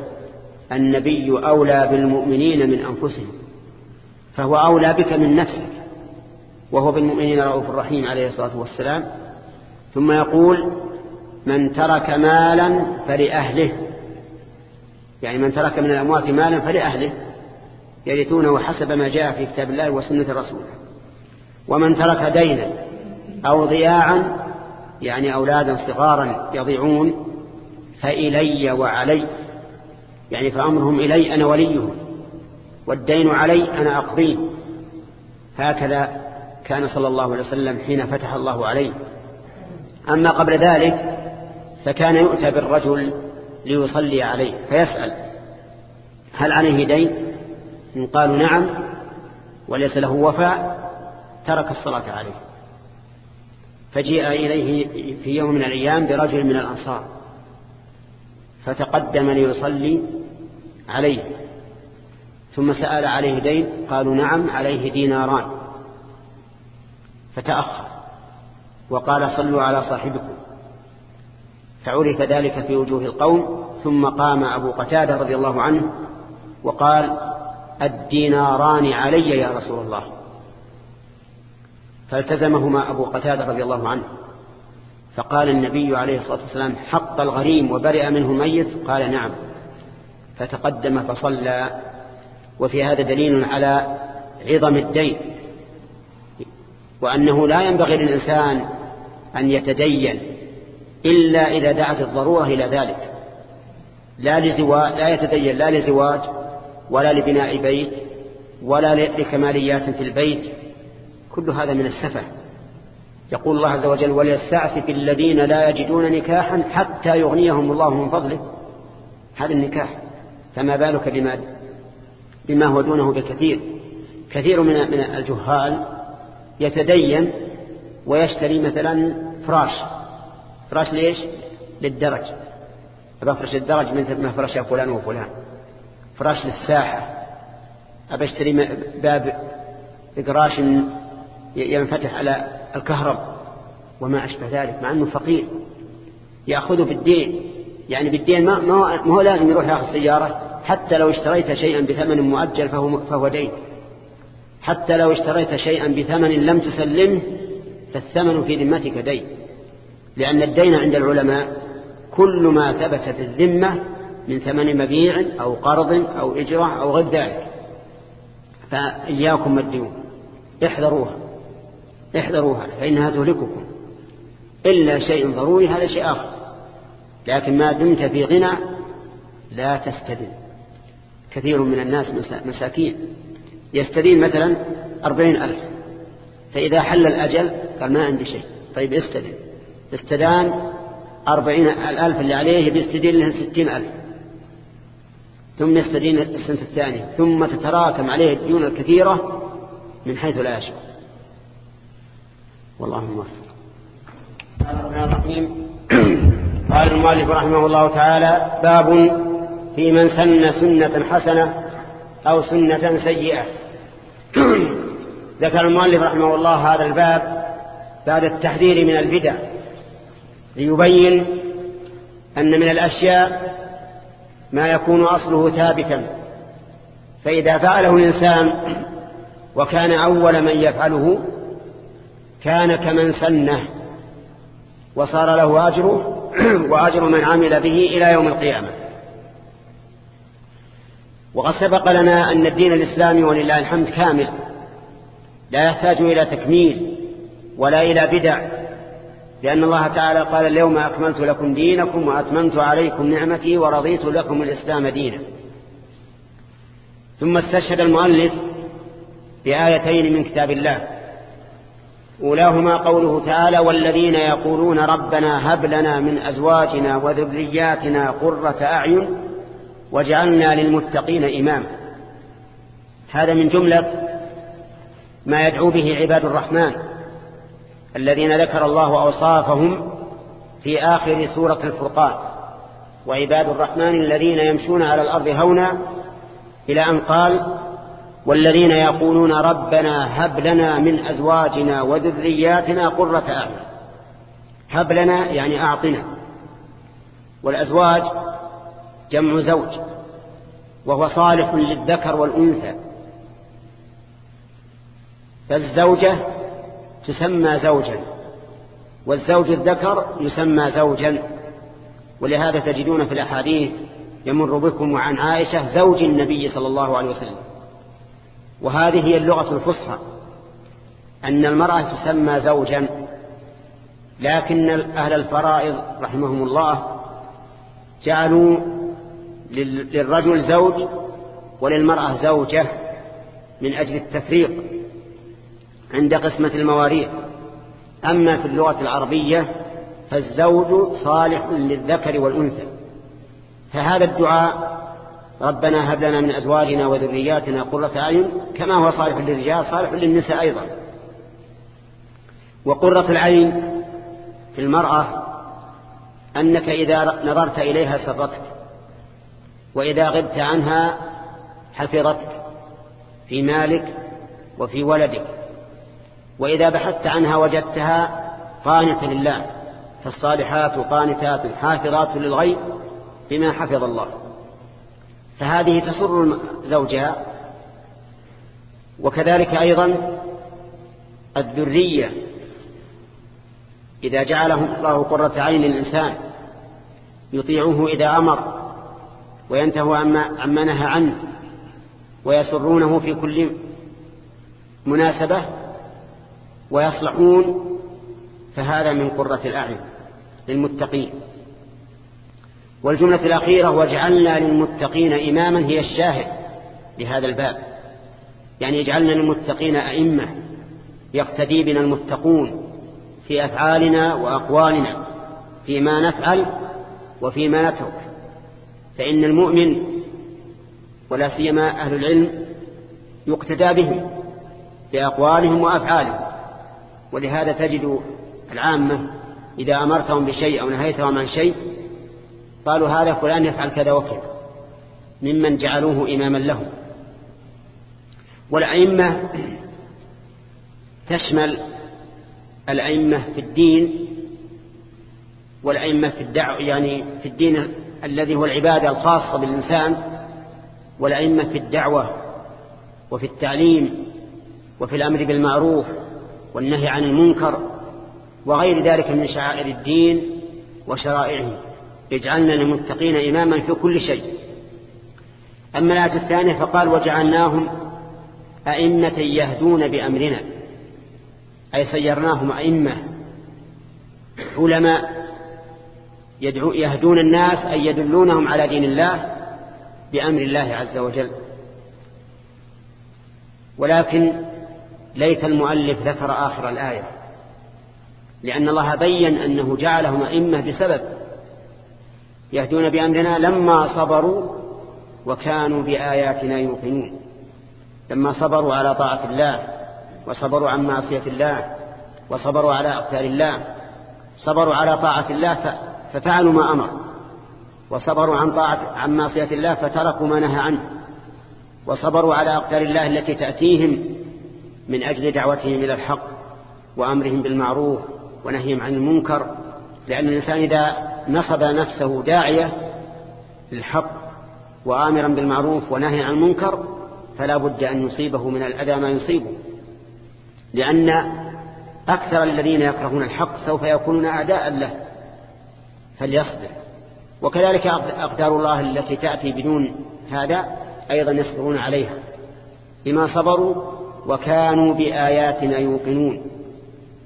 النبي أولى بالمؤمنين من أنفسهم. فهو أولى بك من نفسك. وهو بالمؤمنين رؤوف الرحيم عليه الصلاة والسلام. ثم يقول من ترك مالا فلأهله. يعني من ترك من الأموات مالا فلأهله يرثونه حسب ما جاء في كتاب الله وسنة الرسول. ومن ترك دينا أو ضياعا يعني أولادا صغارا يضيعون فإلي وعلي. يعني فأمرهم إلي أنا وليهم والدين علي أنا أقضيه. هكذا كان صلى الله عليه وسلم حين فتح الله عليه. أما قبل ذلك فكان يؤتى بالرجل ليصلي عليه فيسأل. هل عليه دين؟ إن قالوا نعم وليس له وفاء ترك الصلاة عليه. فجيء إليه في يوم من الأيام برجل من الأنصار فتقدم ليصلي عليه. ثم سأل عليه دين قالوا نعم عليه ديناران. فتأخر وقال صلوا على صاحبكم. فعرف ذلك في وجوه القوم ثم قام أبو قتادة رضي الله عنه وقال الديناران علي يا رسول الله. فالتزمهما أبو قتادة رضي الله عنه. فقال النبي عليه الصلاة والسلام حق الغريم وبرئ منه الميت قال نعم. فتقدم فصلى. وفي هذا دليل على عظم الدين وأنه لا ينبغي للإنسان أن يتدين إلا إذا دعت الضرورة إلى ذلك. لا, لزواج لا يتدين لا لزواج ولا لبناء بيت ولا لكماليات في البيت. كل هذا من السفه. يقول الله عز وجل وليستعفف الذين لا يجدون نكاحا حتى يغنيهم الله من فضله. هذا النكاح. فما بالك بما, بما هو دونه بكثير. كثير من من الجهال يتدين ويشتري مثلا فراش. فراش ليش؟ للدرج. أبفرش الدرج من ما فرش فلان وفلان. فراش للساحة. أبشتري باب إقراش ينفتح على الكهرب وما أشبه ذلك مع أنه فقير. يأخذه بالدين. يعني بالدين ما, ما هو لازم يروح يأخذ سيارة. حتى لو اشتريت شيئا بثمن مؤجل فهو, فهو دين. حتى لو اشتريت شيئا بثمن لم تسلمه فالثمن في ذمتك دين. لأن الدين عند العلماء كل ما ثبت في الذمة من ثمن مبيع أو قرض أو إجرة أو غير ذلك. فإياكم الديون احذروها. احذروها فإنها تهلككم. إلا شيء ضروري هذا شيء آخر. لكن ما دمت في غنى لا تستدن. كثير من الناس مساكين. يستدين مثلا أربعين ألف. فإذا حل الأجل قال ما عندي شيء. طيب استدن. استدان أربعين الألف اللي عليه بيستدين له ستين ألف. ثم يستدين السنة الثانية. ثم تتراكم عليه الديون الكثيرة من حيث لا يشعر والله موفق. قال المؤلف رحمه الله تعالى باب في من سن سنة حسنة أو سنة سيئة. ذكر المؤلف رحمه الله هذا الباب بعد التحذير من البدع. ليبين أن من الأشياء ما يكون أصله ثابتا. فإذا فعله الإنسان وكان أول من يفعله كان كمن سنه وصار له أجره (clears throat) وأجر من عمل به إلى يوم القيامة. وقد سبق لنا أن الدين الإسلامي ولله الحمد كامل لا يحتاج إلى تكميل ولا إلى بدع. لأن الله تعالى قال اليوم أكملت لكم دينكم وأتممت عليكم نعمتي ورضيت لكم الإسلام دينا. ثم استشهد المؤلف بآيتين من كتاب الله. أولاهما قوله تعالى والذين يقولون ربنا هب لنا من أزواجنا وذرياتنا قرة أعين وجعلنا للمتقين إماما. هذا من جملة ما يدعو به عباد الرحمن. الذين ذكر الله أوصافهم في آخر سورة الفرقان. وعباد الرحمن الذين يمشون على الأرض هونا إلى أن قال والذين يقولون ربنا هب لنا من أزواجنا وذرياتنا قرة أعين. هب لنا يعني أعطنا. والأزواج جمع زوج وهو صالح للذكر والأنثى. فالزوجة تسمى زوجا والزوج الذكر يسمى زوجا. ولهذا تجدون في الأحاديث يمر بكم عن عائشة زوج النبي صلى الله عليه وسلم. وهذه هي اللغة الفصحى أن المرأة تسمى زوجا. لكن أهل الفرائض رحمهم الله جعلوا للرجل زوج وللمرأة زوجة من أجل التفريق. عند قسمة المواريث. أما في اللغة العربية فالزوج صالح للذكر والأنثى. فهذا الدعاء ربنا هب لنا من أزواجنا وذرياتنا قرة أعين كما هو صالح للرجال صالح للنساء أيضا. وقرة العين في المرأة أنك إذا نظرت إليها سرتك وإذا غبت عنها حفظتك في مالك وفي ولدك. وإذا بحثت عنها وجدتها قانتة لله فالصالحات قانتات حافظات للغيب بما حفظ الله. فهذه تسر زوجها. وكذلك أيضا الذرية إذا جعله الله قرة عين للإنسان يطيعه إذا أمر وينتهى عما نهى عنه ويسرونه في كل مناسبة. ويصلحون فهذا من قرة الأعين للمتقين. والجملة الأخيرة وجعلنا للمتقين إماما هي الشاهد لهذا الباب. يعني يجعلنا للمتقين أئمة يقتدي بنا المتقون في أفعالنا وأقوالنا فيما نفعل وفيما نترك. فإن المؤمن ولا سيما أهل العلم يقتدى بهم بأقوالهم وأفعالهم. ولهذا تجد العامة إذا أمرتهم بشيء أو نهيتهم عن شيء قالوا هذا فلان يفعل كذا وكذا ممن جعلوه إماما لهم. والأئمة تشمل الأئمة في الدين والأئمة في الدعوة يعني في الدين الذي هو العبادة الخاصة بالإنسان والأئمة في الدعوة وفي التعليم وفي الأمر بالمعروف والنهي عن المنكر وغير ذلك من شعائر الدين وشرائعه. اجعلنا للمتقين إماما في كل شيء. أما الآية الثانية فقال وجعلناهم أئمة يهدون بأمرنا. أي سيرناهم أئمة. علماء يهدون الناس أي يدلونهم على دين الله بأمر الله عز وجل. ولكن ليت المؤلف ذكر آخر الآية. لأن الله بين أنه جعلهم أئمة بسبب يهدون بأمرنا لما صبروا وكانوا بآياتنا يوقنون. لما صبروا على طاعة الله وصبروا عن معصية الله وصبروا على أقدار الله صبروا على طاعة الله ففعلوا ما أمر. وصبروا عن طاعة عن معصية الله فتركوا ما نهى عنه. وصبروا على أقدار الله التي تأتيهم من أجل دعوتهم إلى الحق وأمرهم بالمعروف ونهيهم عن المنكر لأن الإنسان إذا نصب نفسه داعية للحق وآمرا بالمعروف ونهي عن المنكر فلا بد أن يصيبه من الأذى ما يصيبه. لأن أكثر الذين يكرهون الحق سوف يكونون أعداء له فليصبر. وكذلك أقدار الله التي تأتي بدون هذا أيضا يصبرون عليها. بما صبروا وكانوا بآياتنا يوقنون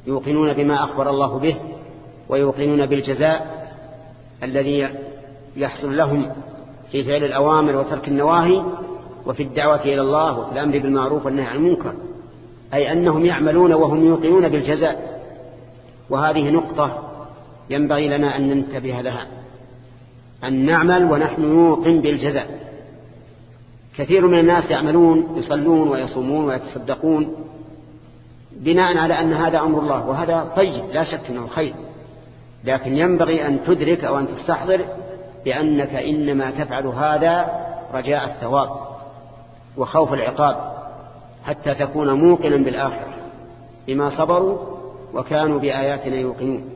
يوقنون بما أخبر الله به ويوقنون بالجزاء الذي يحصل لهم في فعل الأوامر وترك النواهي وفي الدعوة إلى الله وفي الأمر بالمعروف والنهي عن المنكر أي أنهم يعملون وهم يوقنون بالجزاء. وهذه نقطة ينبغي لنا أن ننتبه لها أن نعمل ونحن نوقن بالجزاء. كثير من الناس يعملون يصلون ويصومون ويتصدقون بناء على أن هذا أمر الله وهذا طيب لا شك أنه خير. لكن ينبغي أن تدرك أو أن تستحضر بأنك إنما تفعل هذا رجاء الثواب وخوف العقاب حتى تكون موقنا بالآخرة بما صبروا وكانوا بآياتنا يوقنون.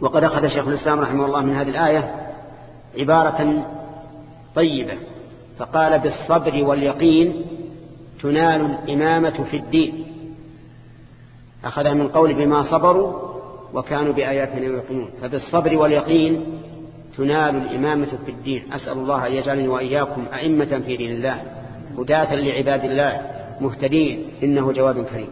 وقد أخذ شيخ الإسلام رحمه الله من هذه الآية عبارة طيبة. فقال بالصبر واليقين تنال الإمامة في الدين. أخذها من قول بما صبروا وكانوا بآياتنا يوقنون. فبالصبر واليقين تنال الإمامة في الدين. أسأل الله أن يجعلني وإياكم أئمة في دين الله هداة لعباد الله مهتدين. إنه جواد كريم.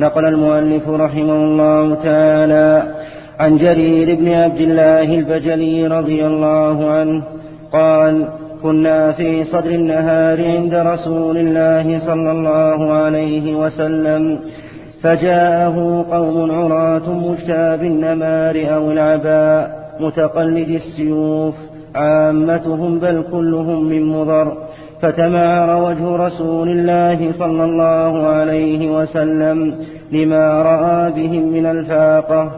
نقل المؤلف رحمه الله تعالى عن جرير بن عبد الله البجلي رضي الله عنه قال كنا في صدر النهار عند رسول الله صلى الله عليه وسلم. فجاءه قوم عراة مجتاب النمار أو العباء متقلد السيوف. عامتهم بل كلهم من مضر. فتمعر وجه رسول الله صلى الله عليه وسلم لما رأى بهم من الفاقة.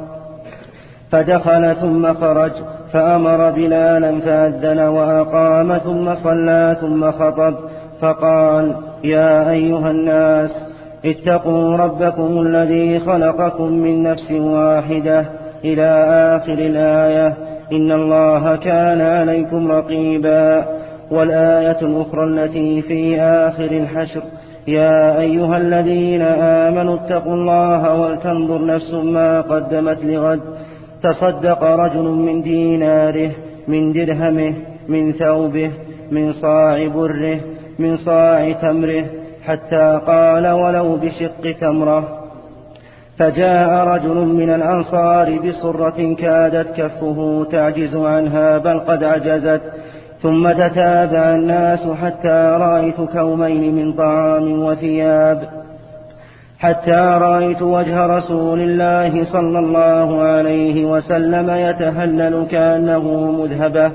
فدخل ثم خرج. فأمر بلالا فأذن وأقام ثم صلى ثم خطب. فقال يا أيها الناس اتقوا ربكم الذي خلقكم من نفس واحدة إلى آخر الآية. إن الله كان عليكم رقيبا. والآية الأخرى التي في آخر الحشر يا أيها الذين آمنوا اتقوا الله ولتنظر نفس ما قدمت لغد. تصدق رجل من ديناره من درهمه من ثوبه من صاع بره من صاع تمره حتى قال ولو بشق تمره. فجاء رجل من الأنصار بصرة كادت كفه تعجز عنها بل قد عجزت ثم تتابع الناس حتى رأيت كومين من طعام وثياب. حتى رأيت وجه رسول الله صلى الله عليه وسلم يتهلل كأنه مذهبة.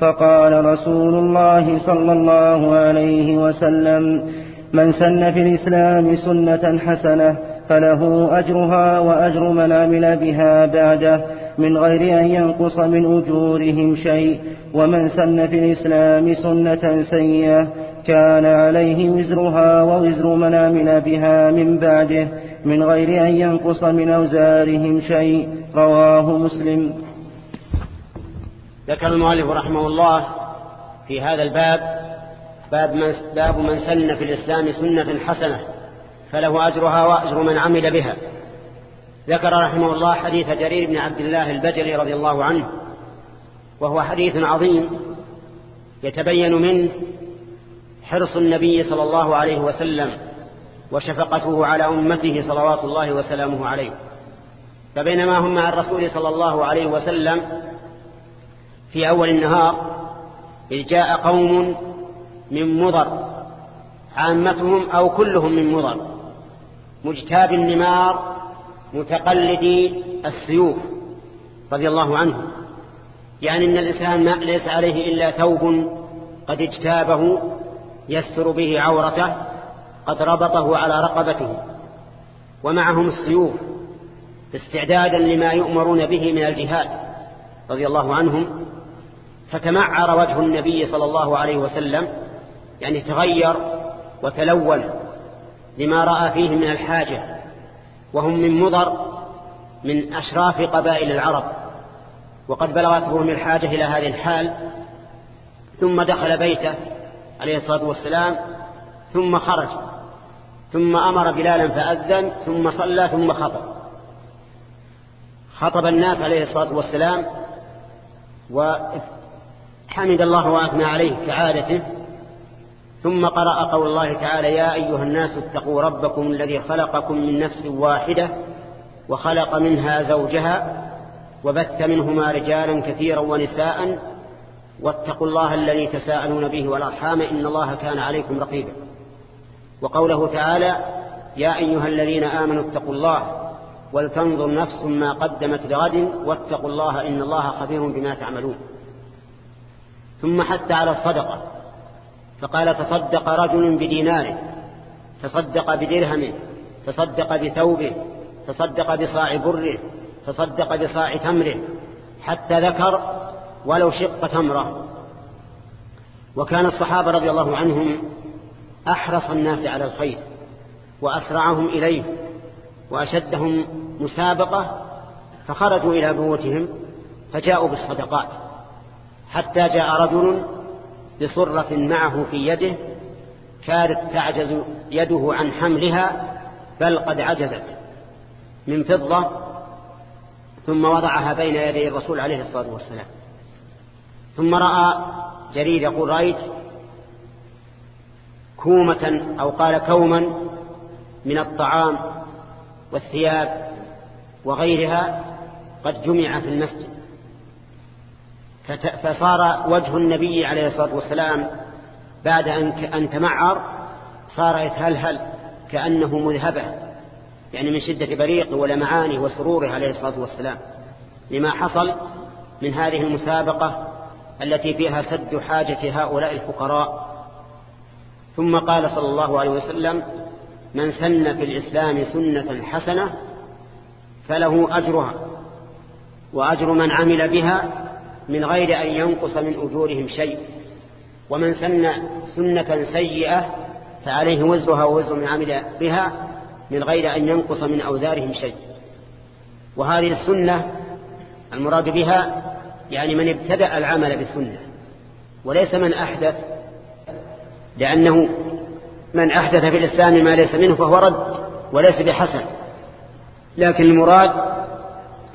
فقال رسول الله صلى الله عليه وسلم من سن في الإسلام سنة حسنة فله أجرها وأجر من عمل بها بعده من غير أن ينقص من أجورهم شيء. ومن سن في الإسلام سنة سيئة كان عليه وزرها ووزر من عمل بها من بعده من غير أن ينقص من أوزارهم شيء. رواه مسلم. ذكر المؤلف رحمه الله في هذا الباب باب من, باب من سن في الإسلام سنة حسنة فله أجرها وأجر من عمل بها. ذكر رحمه الله حديث جرير بن عبد الله البجلي رضي الله عنه وهو حديث عظيم يتبين منه حرص النبي صلى الله عليه وسلم وشفقته على أمته صلوات الله وسلامه عليه. فبينما هم مع الرسول صلى الله عليه وسلم في أول النهار إذ جاء قوم من مضر عامتهم أو كلهم من مضر مجتاب النمار متقلدي السيوف رضي الله عنه. يعني أن الإنسان ما ليس عليه إلا ثوب قد اجتابه يستر به عورته قد ربطه على رقبته ومعهم السيوف استعدادا لما يؤمرون به من الجهاد رضي الله عنهم فتمعر وجه النبي صلى الله عليه وسلم يعني تغير وتلون لما رأى فيه من الحاجة وهم من مضر من أشراف قبائل العرب وقد بلغتهم الحاجة إلى هذه الحال ثم دخل بيته عليه الصلاة والسلام ثم خرج ثم أمر بلالا فأذن ثم صلى ثم خطب. خطب الناس عليه الصلاة والسلام وحمد الله وأثنى عليه كعادته. ثم قرأ قول الله تعالى يا أيها الناس اتقوا ربكم الذي خلقكم من نفس واحدة وخلق منها زوجها وبث منهما رجالا كثيرا ونساء واتقوا الله الذي تساءلون به والأرحام إن الله كان عليكم رقيبا. وقوله تعالى يا أيها الذين آمنوا اتقوا الله ولتنظر نفس ما قدمت لغد واتقوا الله إن الله خبير بما تعملون. ثم حتى على الصدقة فقال تصدق رجل بديناره تصدق بدرهمه تصدق بثوبه تصدق بصاع بره تصدق بصاع تمره حتى ذكر ولو شق تمره. وكان الصحابة رضي الله عنهم أحرص الناس على الخير وأسرعهم إليه وأشدهم مسابقة فخرجوا إلى بيوتهم فجاءوا بالصدقات حتى جاء رجل بصرة معه في يده كادت تعجز يده عن حملها بل قد عجزت من فضة ثم وضعها بين يدي الرسول عليه الصلاة والسلام. ثم رأى جرير يقول رأيت كومة أو قال كوما من الطعام والثياب وغيرها قد جمع في المسجد. فصار وجه النبي عليه الصلاة والسلام بعد أن تمعر صار يتهلهل كأنه مذهبة يعني من شدة بريق ولمعانه وسروره عليه الصلاة والسلام. لما حصل من هذه المسابقة التي فيها سد حاجة هؤلاء الفقراء. ثم قال صلى الله عليه وسلم من سن في الإسلام سنة حسنة فله أجرها وأجر من عمل بها من غير أن ينقص من أجورهم شيء. ومن سن سنة سيئة فعليه وزرها ووزر من عمل بها من غير أن ينقص من أوزارهم شيء. وهذه السنة المراد بها يعني من ابتدأ العمل بالسنة وليس من أحدث لأنه من أحدث في الإسلام ما ليس منه فهو رد وليس بحسن. لكن المراد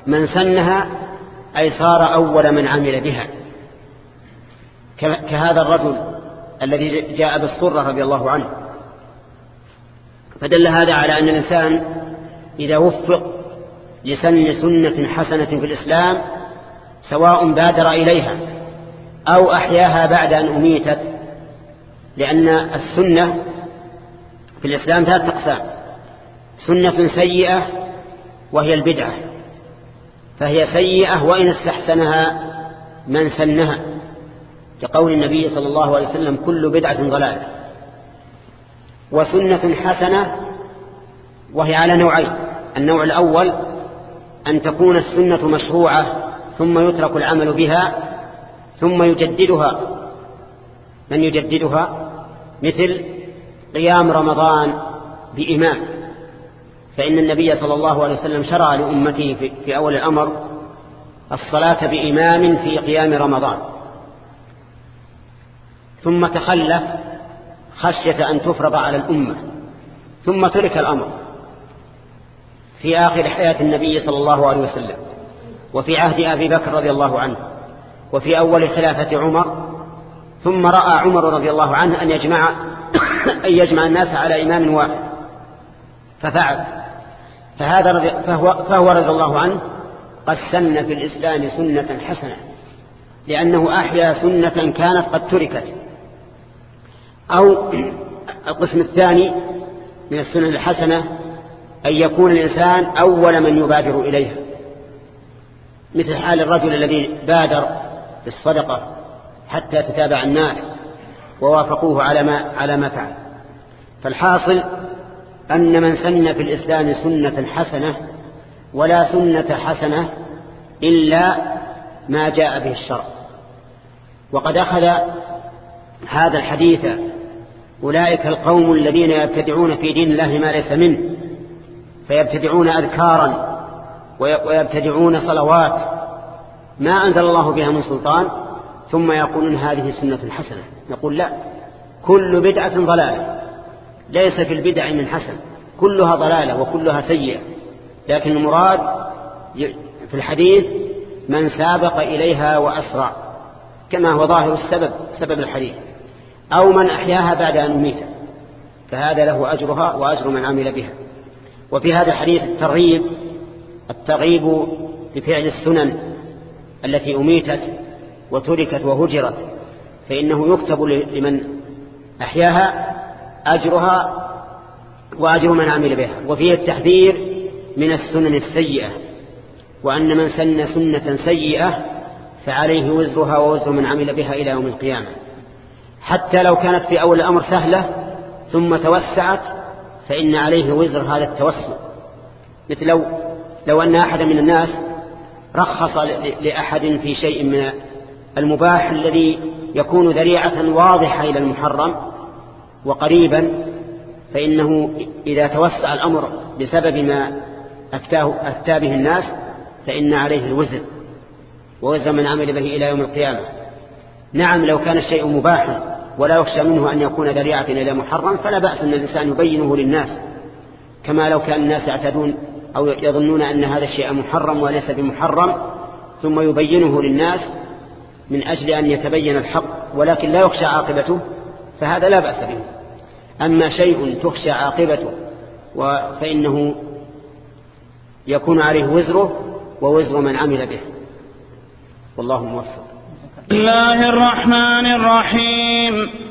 من سنها أي صار أول من عمل بها. كهذا الرجل الذي جاء بالصرة رضي الله عنه. فدل هذا على أن الإنسان إذا وفق لسن سنة حسنة في الإسلام سواء بادر إليها أو أحياها بعد أن أميتت لأن السنة في الإسلام ثلاث أقسام سنة سيئة وهي البدعة فهي سيئة وإن استحسنها من سنها كقول النبي صلى الله عليه وسلم كل بدعة ضلالة وسنة حسنة وهي على نوعين النوع الأول أن تكون السنة مشروعة ثم يترك العمل بها ثم يجددها. من يجددها؟ مثل قيام رمضان بإمام. فإن النبي صلى الله عليه وسلم شرع لأمته في أول الأمر الصلاة بإمام في قيام رمضان. ثم تخلف خشية أن تفرض على الأمة. ثم ترك الأمر في آخر حياة النبي صلى الله عليه وسلم. وفي عهد أبي بكر رضي الله عنه وفي أول خلافة عمر ثم رأى عمر رضي الله عنه أن يجمع, (coughs) أن يجمع الناس على إمام واحد. ففعل. فهذا فهو, فهو رضي الله عنه قد سن في الإسلام سنة حسنة لأنه أحيا سنة كانت قد تركت. أو (coughs) القسم الثاني من السنن الحسنة أن يكون الإنسان أول من يبادر إليها. مثل حال الرجل الذي بادر بالصدقة حتى تتابع الناس ووافقوه على ما, على ما فعل. فالحاصل أن من سن في الإسلام سنة حسنة ولا سنة حسنة إلا ما جاء به الشرع. وقد أخذ هذا الحديث أولئك القوم الذين يبتدعون في دين الله ما ليس منه فيبتدعون أذكارا ويبتدعون صلوات ما أنزل الله بها من سلطان ثم يقولون هذه سنة حسنة. نقول لا كل بدعة ضلالة. ليس في البدع من حسن. كلها ضلالة وكلها سيئة. لكن المراد في الحديث من سابق إليها وأسرع كما هو ظاهر السبب سبب الحديث. أو من أحياها بعد أن أميتت فهذا له أجرها وأجر من عمل بها. وفي هذا الحديث الترغيب الترغيب بفعل السنن التي أميتت وتركت وهجرت فإنه يكتب لمن أحياها أجرها وأجر من عمل بها. وفيه التحذير من السنن السيئة وأن من سن سنة سيئة فعليه وزرها ووزر من عمل بها إلى يوم القيامة. حتى لو كانت في أول الأمر سهلة ثم توسعت فإن عليه وزر هذا التوسع. مثل لو, لو أن أحد من الناس رخص لأحد في شيء من المباح الذي يكون ذريعة واضحة إلى المحرم وقريبا فإنه إذا توسع الأمر بسبب ما أفتاه أفتى به الناس فإن عليه الوزر ووزر من عمل به إلى يوم القيامة. نعم لو كان الشيء مباحا ولا يخشى منه أن يكون ذريعة إلى محرم فلا بأس أن الإنسان يبينه للناس كما لو كان الناس يعتدون أو يظنون أن هذا الشيء محرم وليس بمحرم ثم يبينه للناس من أجل أن يتبين الحق ولكن لا يخشى عاقبته فهذا لا بأس به. أما شيء تخشى عاقبته فإنه يكون عليه وزره ووزر من عمل به. والله موفق. الله الرحمن الرحيم.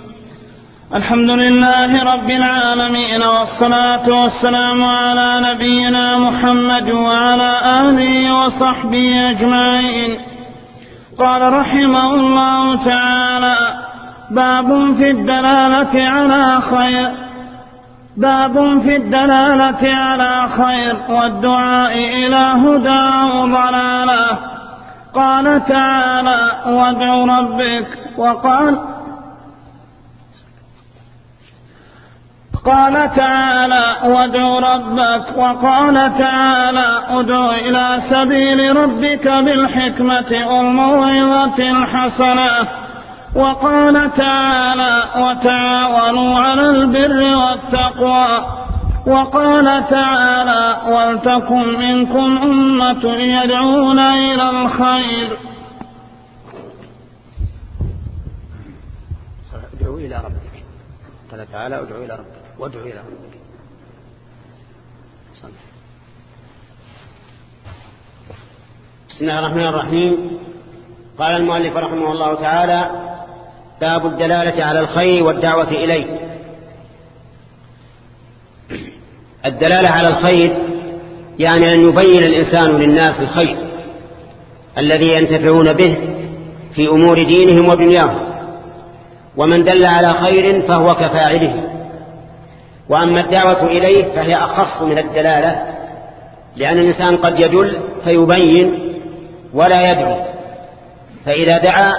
الحمد لله رب العالمين والصلاة والسلام على نبينا محمد وعلى آله وصحبه أجمعين. قال رحمه الله تعالى باب في الدلالة على خير. باب في الدلالة على خير والدعاء إلى هدى وضلالة. قال تعالى وادع ربك وقال قال تعالى وادع ربك وقال تعالى ادع إلى سبيل ربك بالحكمة والموعظة الحسنة. وقال تعالى وتعاونوا على البر والتقوى. وقال تعالى ولتكن منكم أمة يدعون إلى الخير. ادعوا إلى ربك. قال تعالى ادعوا إلى ربك. وادعو إلى ربك. بسم الله الرحمن الرحيم. قال المؤلف رحمه الله تعالى باب الدلالة على الخير والدعوة إليه. الدلالة على الخير يعني أن يبين الإنسان للناس الخير الذي ينتفعون به في أمور دينهم ودنياهم. ومن دل على خير فهو كفاعله. وأما الدعوة إليه فهي أخص من الدلالة لأن الإنسان قد يدل فيبين ولا يدعو فإذا دعا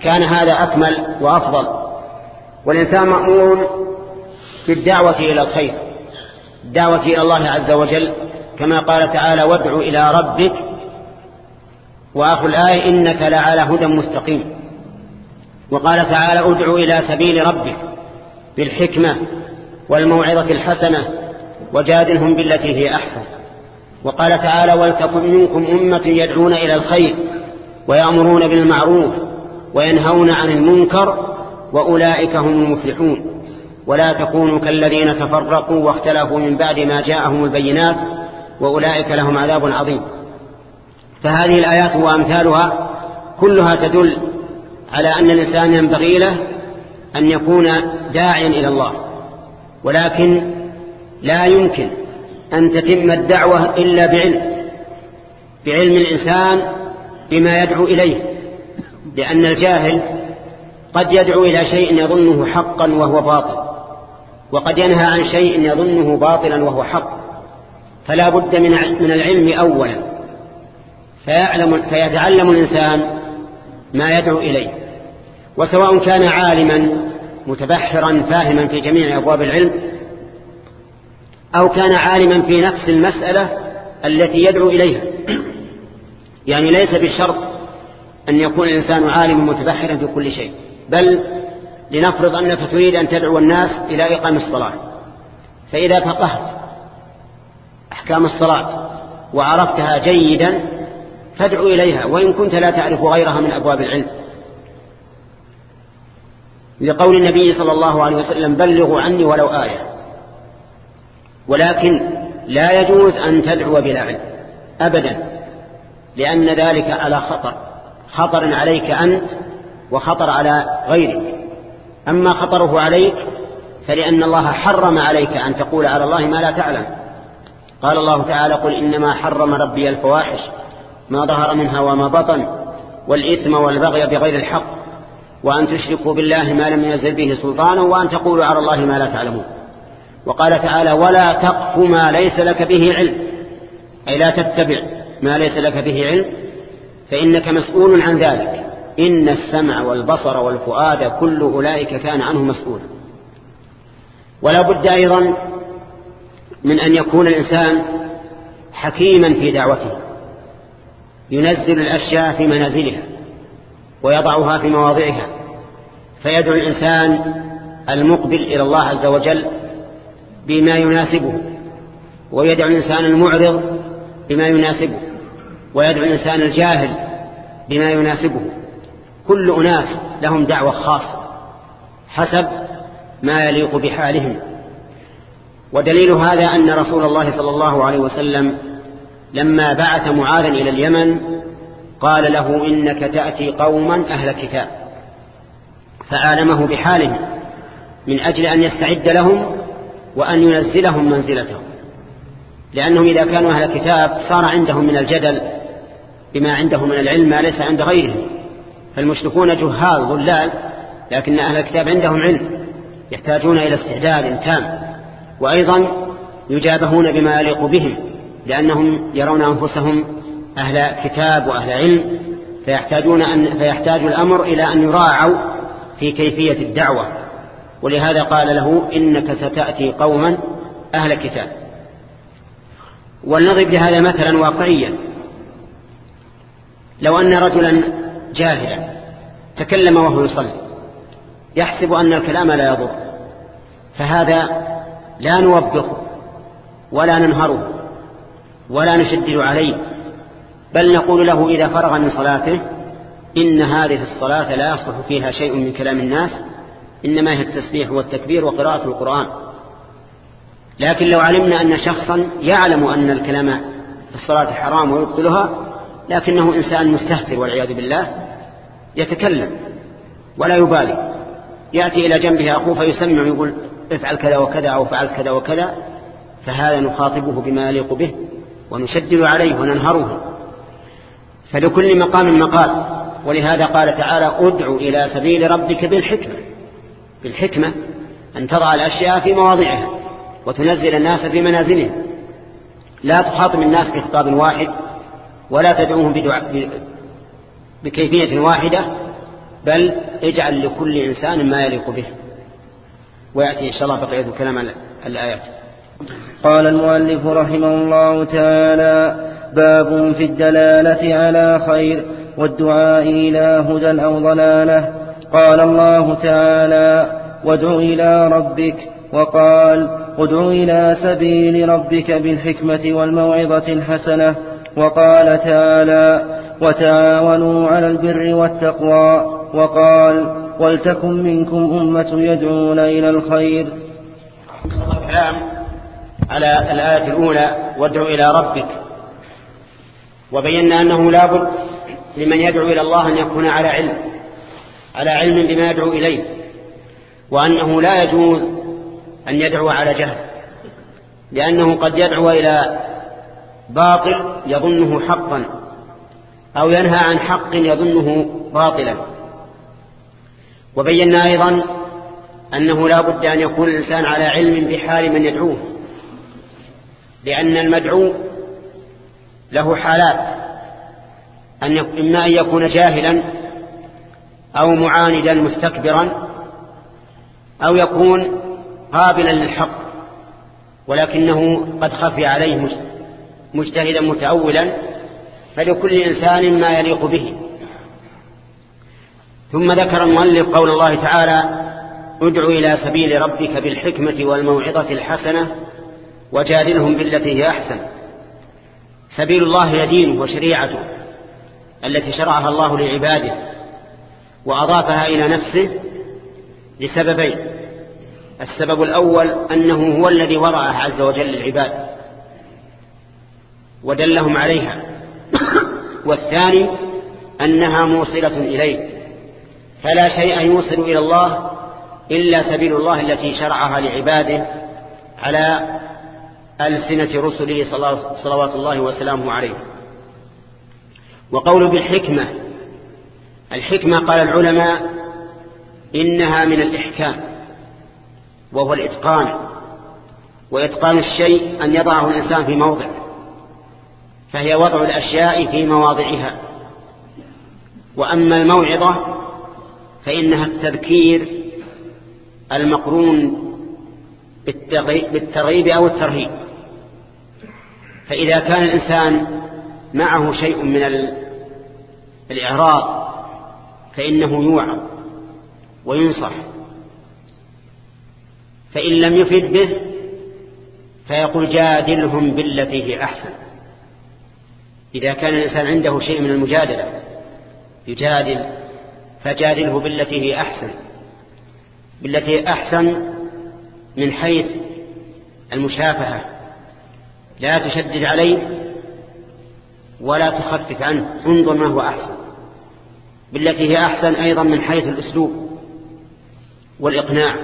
كان هذا أكمل وأفضل. والإنسان مأمور في الدعوة إلى الخير الدعوة إلى الله عز وجل كما قال تعالى وادع إلى ربك وآخر الآية إنك لعلى هدى مستقيم. وقال تعالى ادع إلى سبيل ربك بالحكمة والموعظة الحسنة وجادلهم بالتي هي أحسن. وقال تعالى ولتكن منكم أمة يدعون إلى الخير ويأمرون بالمعروف وينهون عن المنكر وأولئك هم المفلحون. ولا تكونوا كالذين تفرقوا واختلفوا من بعد ما جاءهم البينات وأولئك لهم عذاب عظيم. فهذه الآيات وأمثالها كلها تدل على أن الإنسان ينبغي له أن يكون داعيا إلى الله. ولكن لا يمكن أن تتم الدعوة إلا بعلم بعلم الإنسان بما يدعو إليه لأن الجاهل قد يدعو إلى شيء يظنه حقا وهو باطل وقد ينهى عن شيء يظنه باطلا وهو حق فلا بد من العلم أولا. فيعلم فيتعلم الإنسان ما يدعو إليه وسواء كان عالما متبحرا فاهما في جميع أبواب العلم أو كان عالما في نفس المسألة التي يدعو إليها. (clears throat) يعني ليس بالشرط أن يكون الإنسان عالما متبحرا في كل شيء بل لنفرض أنك تريد أن تدعو الناس إلى إقام الصلاة. فإذا فقهت أحكام الصلاة وعرفتها جيدا فادعو إليها وإن كنت لا تعرف غيرها من أبواب العلم. لقول النبي صلى الله عليه وسلم بلغوا عني ولو آية. ولكن لا يجوز أن تدعو بلا علم أبدا لأن ذلك على خطر خطر عليك أنت وخطر على غيرك. أما خطره عليك فلأن الله حرم عليك أن تقول على الله ما لا تعلم. قال الله تعالى قل إنما حرم ربي الفواحش ما ظهر منها وما بطن والإثم والبغي بغير الحق. وأن تشركوا بالله ما لم ينزل به سلطانا وأن تقولوا على الله ما لا تعلمون. وقال تعالى ولا تقف ما ليس لك به علم. أي لا تتبع ما ليس لك به علم فإنك مسؤول عن ذلك. إن السمع والبصر والفؤاد كل أولئك كان عنه مسؤول ولا بد أيضا من أن يكون الإنسان حكيما في دعوته. ينزل الأشياء في منازلها. ويضعها في مواضعها. فيدعو الإنسان المقبل إلى الله عز وجل بما يناسبه ويدعو الإنسان المعرض بما يناسبه ويدعو الإنسان الجاهل بما يناسبه. كل أناس لهم دعوة خاصة حسب ما يليق بحالهم. ودليل هذا أن رسول الله صلى الله عليه وسلم لما بعث معاذا إلى اليمن قال له إنك تأتي قوما أهل كتاب. فعالمه بحالهم من أجل أن يستعد لهم وأن ينزلهم منزلتهم لأنهم إذا كانوا أهل كتاب صار عندهم من الجدل بما عندهم من العلم ما ليس عند غيرهم فالمشركون جهال ضلال لكن أهل الكتاب عندهم علم يحتاجون إلى استعداد تام. وأيضا يجابهون بما يليق بهم لأنهم يرون أنفسهم أهل كتاب وأهل علم فيحتاجون أن فيحتاج الأمر إلى أن يراعوا في كيفية الدعوة. ولهذا قال له إنك ستأتي قوما أهل كتاب. ولنضرب لهذا مثلا واقعيا. لو أن رجلا جاهلا تكلم وهو يصلي يحسب أن الكلام لا يضر فهذا لا نوبخه ولا ننهره ولا نشدد عليه. بل نقول له إذا فرغ من صلاته إن هذه الصلاة لا يصلح فيها شيء من كلام الناس إنما هي التسبيح والتكبير وقراءة القرآن. لكن لو علمنا أن شخصا يعلم أن الكلام في الصلاة حرام ويبطلها لكنه إنسان مستهتر والعياذ بالله يتكلم ولا يبالي. يأتي إلى جنبه أخوه فيسمع ويقول افعل كذا وكذا أو فعل كذا وكذا فهذا نخاطبه بما يليق به ونشدد عليه وننهره. فلكل مقام مقال. ولهذا قال تعالى ادع إلى سبيل ربك بالحكمة. بالحكمة أن تضع الأشياء في مواضعها وتنزل الناس في منازلهم. لا تخاطب الناس بخطاب واحد ولا تدعوهم بدعاء بكيفية واحدة بل اجعل لكل إنسان ما يليق به. ويأتي إن شاء الله بقية كلام الآيات. قال المؤلف رحمه الله تعالى باب في الدلالة على خير والدعاء إلى هدى أو ضلالة. قال الله تعالى وادع إلى ربك وقال ادع إلى سبيل ربك بالحكمة والموعظة الحسنة وقال تعالى وتعاونوا على البر والتقوى وقال ولتكن منكم أمة يدعون إلى الخير كلام على الآية الأولى وادع إلى ربك وبينا أنه لابد لمن يدعو إلى الله أن يكون على علم على علم بما يدعو إليه وأنه لا يجوز أن يدعو على جهل لأنه قد يدعو إلى باطل يظنه حقا أو ينهى عن حق يظنه باطلا. وبينا أيضا أنه لا بد أن يكون الإنسان على علم بحال من يدعوه لأن المدعو له حالات. أن إما أن يكون جاهلا أو معاندا مستكبرا أو يكون قابلا للحق ولكنه قد خفي عليه مجتهدا متأولا فلكل إنسان ما يليق به. ثم ذكر المؤلف قول الله تعالى ادع إلى سبيل ربك بالحكمة والموعظة الحسنة وجادلهم بالتي هي أحسن. سبيل الله هي دينه وشريعته التي شرعها الله لعباده وأضافها إلى نفسه لسببين. السبب الأول أنه هو الذي وضعها عز وجل للعباد ودلهم عليها. والثاني أنها موصلة إليه. فلا شيء يوصل إلى الله إلا سبيل الله التي شرعها لعباده على ألسنة رسله صلوات الله وسلامه عليه. وقول بالحكمة. الحكمة قال العلماء إنها من الإحكام وهو الإتقان. وإتقان الشيء أن يضعه الإنسان في موضع فهي وضع الأشياء في مواضعها. وأما الموعظة فإنها التذكير المقرون بالترغيب أو الترهيب. فإذا كان الإنسان معه شيء من الإعراض فإنه يوعظ وينصح. فإن لم يفد به فيقول جادلهم بالتي هي أحسن. إذا كان الإنسان عنده شيء من المجادلة يجادل فجادله بالتي هي أحسن. بالتي هي أحسن من حيث المشافهة. لا تشدد عليه ولا تخفف عنه. انظر ما هو أحسن. بالتي هي أحسن أيضا من حيث الأسلوب والإقناع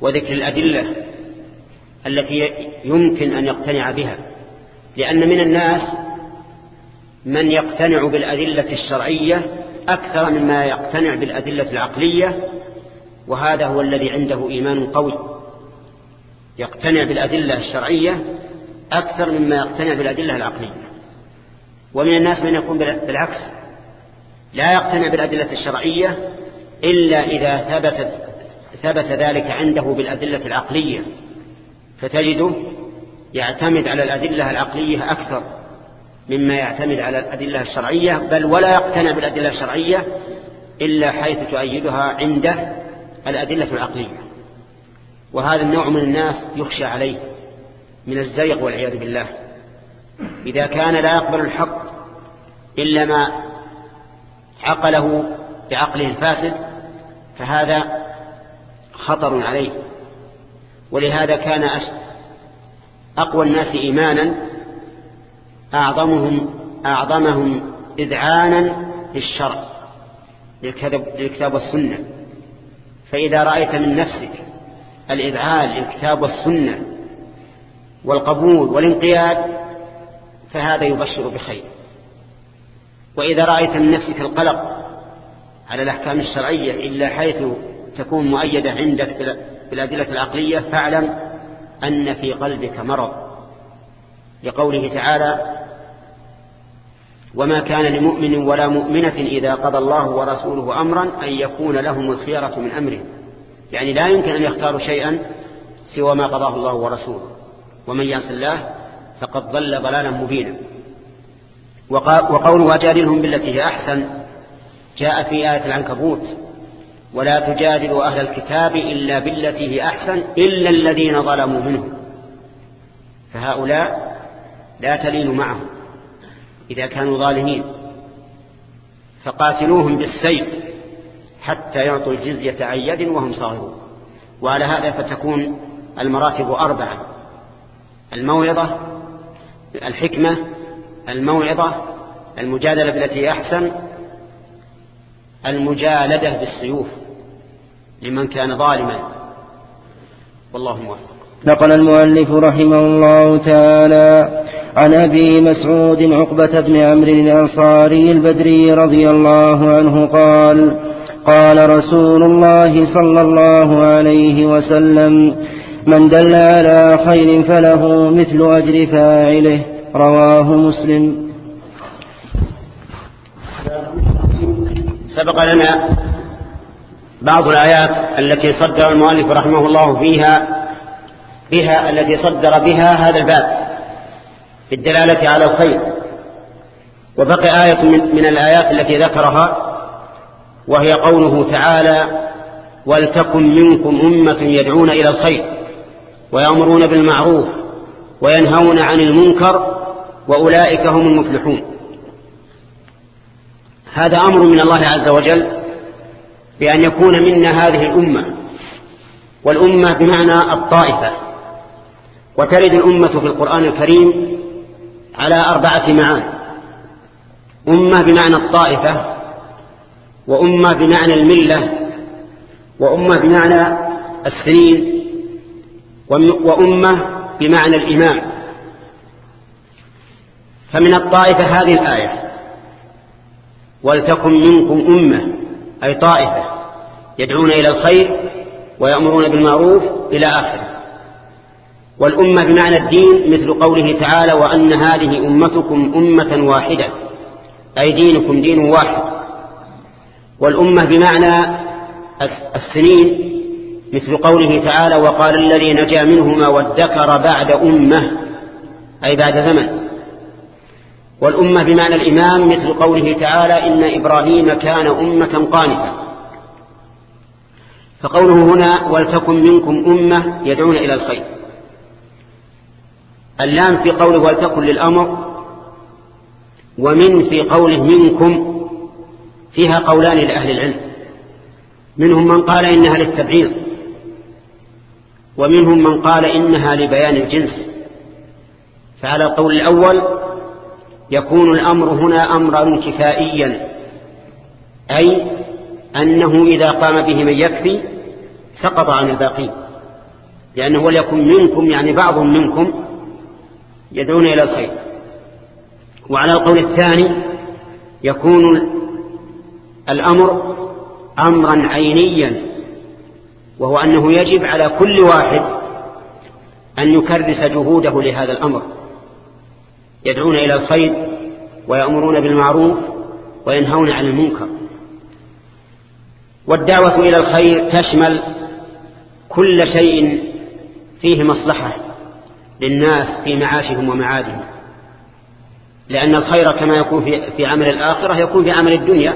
وذكر الأدلة التي يمكن أن يقتنع بها. لأن من الناس من يقتنع بالأدلة الشرعية أكثر مما يقتنع بالأدلة العقلية وهذا هو الذي عنده إيمان قوي. يقتنع بالأدلة الشرعية أكثر مما يقتنع بالأدلة العقلية. ومن الناس من يكون بالعكس. لا يقتنع بالأدلة الشرعية إلا إذا ثبت, ثبت ذلك عنده بالأدلة العقلية. فتجده يعتمد على الأدلة العقلية أكثر مما يعتمد على الأدلة الشرعية بل ولا يقتنع بالأدلة الشرعية إلا حيث تؤيدها عنده الأدلة العقلية. وهذا النوع من الناس يخشى عليه. من الزيغ والعياذ بالله. إذا كان لا يقبل الحق إلا ما عقله بعقله الفاسد فهذا خطر عليه. ولهذا كان أقوى الناس إيمانا أعظمهم أعظمهم إذعانا للشرع للكتاب والسنة. فإذا رأيت من نفسك الإذعان للكتاب والسنة والقبول والانقياد فهذا يبشر بخير. وإذا رأيت من نفسك القلق على الأحكام الشرعية إلا حيث تكون مؤيدة عندك بالأدلة العقلية فاعلم أن في قلبك مرض. لقوله تعالى وما كان لمؤمن ولا مؤمنة إذا قضى الله ورسوله أمرا أن يكون لهم الخيرة من أمره. يعني لا يمكن أن يختاروا شيئا سوى ما قضاه الله ورسوله. ومن يعص الله فقد ضل ضلالا مبينا. وقوله وجادلهم بالتي هي أحسن جاء في آية العنكبوت ولا تجادلوا أهل الكتاب إلا بالتي هي أحسن إلا الذين ظلموا منهم. فهؤلاء لا تلين معهم إذا كانوا ظالمين. فقاتلوهم بالسيف حتى يعطوا الجزية عن يد وهم صاغرون. وعلى هذا فتكون المراتب أربعة. الموعظة الحكمة الموعظة المجادلة بالتي أحسن المجالدة بالسيوف لمن كان ظالما. والله موفق. نقل المؤلف رحمه الله تعالى عن أبي مسعود عقبة بن عمرو الأنصاري البدري رضي الله عنه قال قال رسول الله صلى الله عليه وسلم من دل على خير فله مثل أجر فاعله. رواه مسلم. سبق لنا بعض الآيات التي صدر المؤلف رحمه الله فيها بها التي صدر بها هذا الباب في الدلالة على الخير. وبقي آية من, من الآيات التي ذكرها وهي قوله تعالى ولتكن منكم أمة يدعون إلى الخير. ويأمرون بالمعروف وينهون عن المنكر وأولئك هم المفلحون. هذا أمر من الله عز وجل بأن يكون منا هذه الأمة والأمة بمعنى الطائفة. وترد الأمة في القرآن الكريم على أربعة معاني أمة بمعنى الطائفة وأمة بمعنى الملة وأمة بمعنى السنين. وأمة بمعنى الإمام. فمن الطائفة هذه الآية ولتكن منكم أمة أي طائفة يدعون إلى الخير ويأمرون بالمعروف إلى آخره. والأمة بمعنى الدين مثل قوله تعالى وأن هذه أمتكم أمة واحدة أي دينكم دين واحد. والأمة بمعنى السنين مثل قوله تعالى وقال الذي نجا منهما وادكر بعد أمة أي بعد زمن. والأمة بمعنى الإمام مثل قوله تعالى إن إبراهيم كان أمة قانتا. فقوله هنا ولتكن منكم أمة يدعون إلى الخير. اللام في قوله ولتكن للأمر ومن في قوله منكم فيها قولان لأهل العلم. منهم من قال إنها للتبعيض. ومنهم من قال إنها لبيان الجنس. فعلى القول الأول يكون الأمر هنا أمرا كفائيا أي أنه إذا قام به من يكفي سقط عن الباقين. لأنه وليكن منكم يعني بعض منكم يدعون إلى الخير. وعلى القول الثاني يكون الأمر أمرا عينيا وهو أنه يجب على كل واحد أن يكرس جهوده لهذا الأمر. يدعون إلى الخير ويأمرون بالمعروف وينهون عن المنكر. والدعوة إلى الخير تشمل كل شيء فيه مصلحة للناس في معاشهم ومعادهم. لأن الخير كما يكون في عمل الآخرة يكون في عمل الدنيا.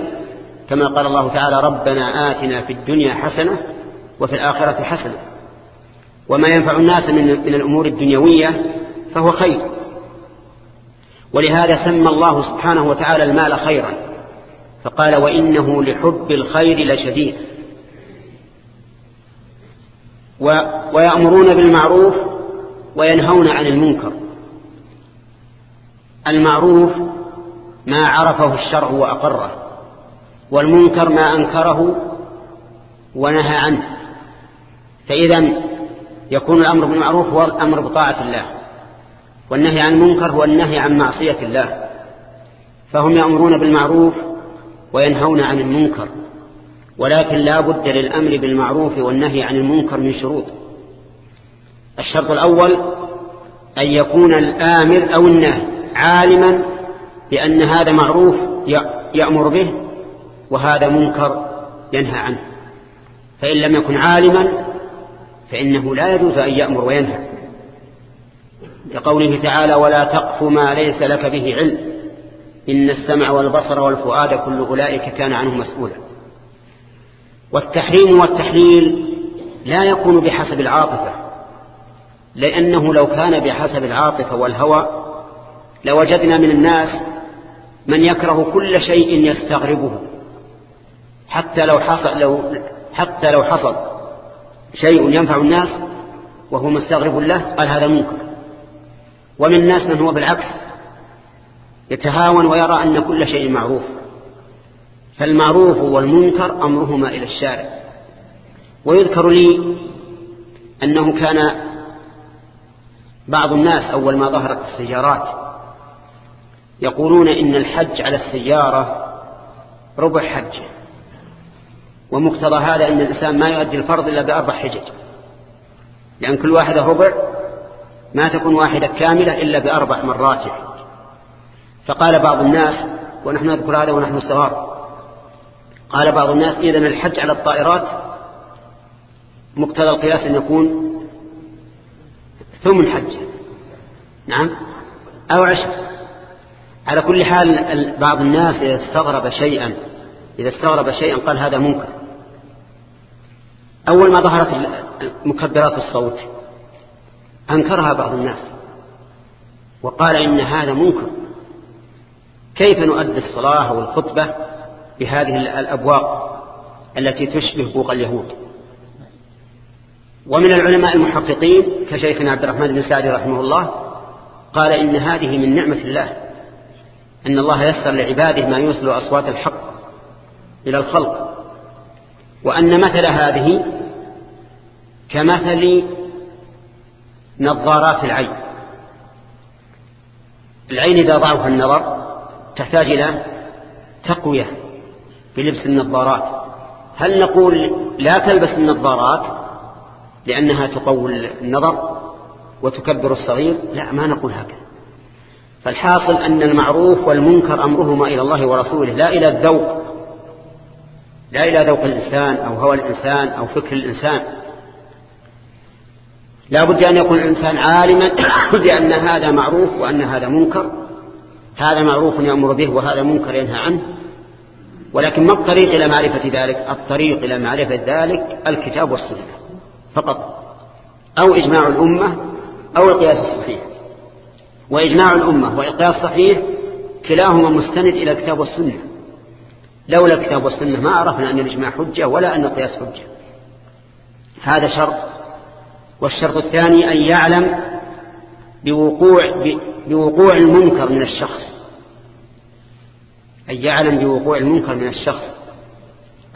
كما قال الله تعالى ربنا آتنا في الدنيا حسنة وفي الآخرة حسنة وما ينفع الناس من, من الأمور الدنيوية فهو خير. ولهذا سمى الله سبحانه وتعالى المال خيرا. فقال وإنه لحب الخير لشديد. ويأمرون بالمعروف وينهون عن المنكر. المعروف ما عرفه الشرع وأقره والمنكر ما أنكره ونهى عنه. فإذا يكون الأمر بالمعروف هو الأمر بطاعة الله والنهي عن المنكر هو النهي عن معصية الله فهم يأمرون بالمعروف وينهون عن المنكر ولكن لا بد للأمر بالمعروف والنهي عن المنكر من شروط. الشرط الأول أن يكون الآمر أو النهي عالما بأن هذا معروف يأمر به وهذا منكر ينهى عنه. فإن لم يكن عالما فإنه لا يجوز أن يأمر وينهى لقوله تعالى ولا تقف ما ليس لك به علم. إن السمع والبصر والفؤاد كل أولئك كان عنه مسؤولا. والتحريم والتحليل لا يكون بحسب العاطفة لأنه لو كان بحسب العاطفة والهوى لوجدنا من الناس من يكره كل شيء يستغربه حتى لو حصل لو حتى لو حصل شيء ينفع الناس وهو مستغرب له قال هذا منكر. ومن الناس من هو بالعكس يتهاون ويرى أن كل شيء معروف. فالمعروف والمنكر أمرهما إلى الشارع. ويذكر لي أنه كان بعض الناس أول ما ظهرت السيارات يقولون إن الحج على السيارة ربع حج ومقتضى هذا أن الإنسان ما يؤدي الفرض إلا بأربع حجج. لأن كل واحدة ربع ما تكون واحدة كاملة إلا بأربع مرات. فقال بعض الناس ونحن نذكر هذا ونحن صغار قال بعض الناس إذن الحج على الطائرات مقتضى القياس أن يكون ثمن حج. نعم؟ أو عشر. على كل حال بعض الناس إذا استغرب شيئا إذا استغرب شيئا قال هذا منكر. أول ما ظهرت مكبرات الصوت أنكرها بعض الناس. وقال إن هذا منكر. كيف نؤدي الصلاة والخطبة بهذه الأبواق التي تشبه بوق اليهود؟ ومن العلماء المحققين كشيخنا عبد الرحمن بن سعد رحمه الله قال إن هذه من نعمة الله أن الله يسر لعباده ما يوصل أصوات الحق إلى الخلق. وأن مثل هذه كمثل نظارات العين. العين إذا ضعف النظر تحتاج إلى تقوية بلبس النظارات. هل نقول لا تلبس النظارات لأنها تقوي النظر وتكبر الصغير؟ لا ما نقول هكذا. فالحاصل أن المعروف والمنكر أمرهما إلى الله ورسوله لا إلى الذوق. لا إلى ذوق الإنسان أو هوى الإنسان أو فكر الإنسان. لا بد أن يكون الإنسان عالما (coughs) بأن هذا معروف وأن هذا منكر. هذا معروف يأمر به وهذا منكر ينهى عنه. ولكن ما الطريق إلى معرفة ذلك؟ الطريق إلى معرفة ذلك الكتاب والسنة فقط. أو إجماع الأمة أو القياس الصحيح. وإجماع الأمة وإقياس صحيح كلاهما مستند إلى الكتاب والسنة. لولا الكتاب والسنة ما عرفنا أن الإجماع حجة ولا أن القياس حجة. هذا شرط. والشرط الثاني أن يعلم بوقوع, بوقوع المنكر من الشخص. أن يعلم بوقوع المنكر من الشخص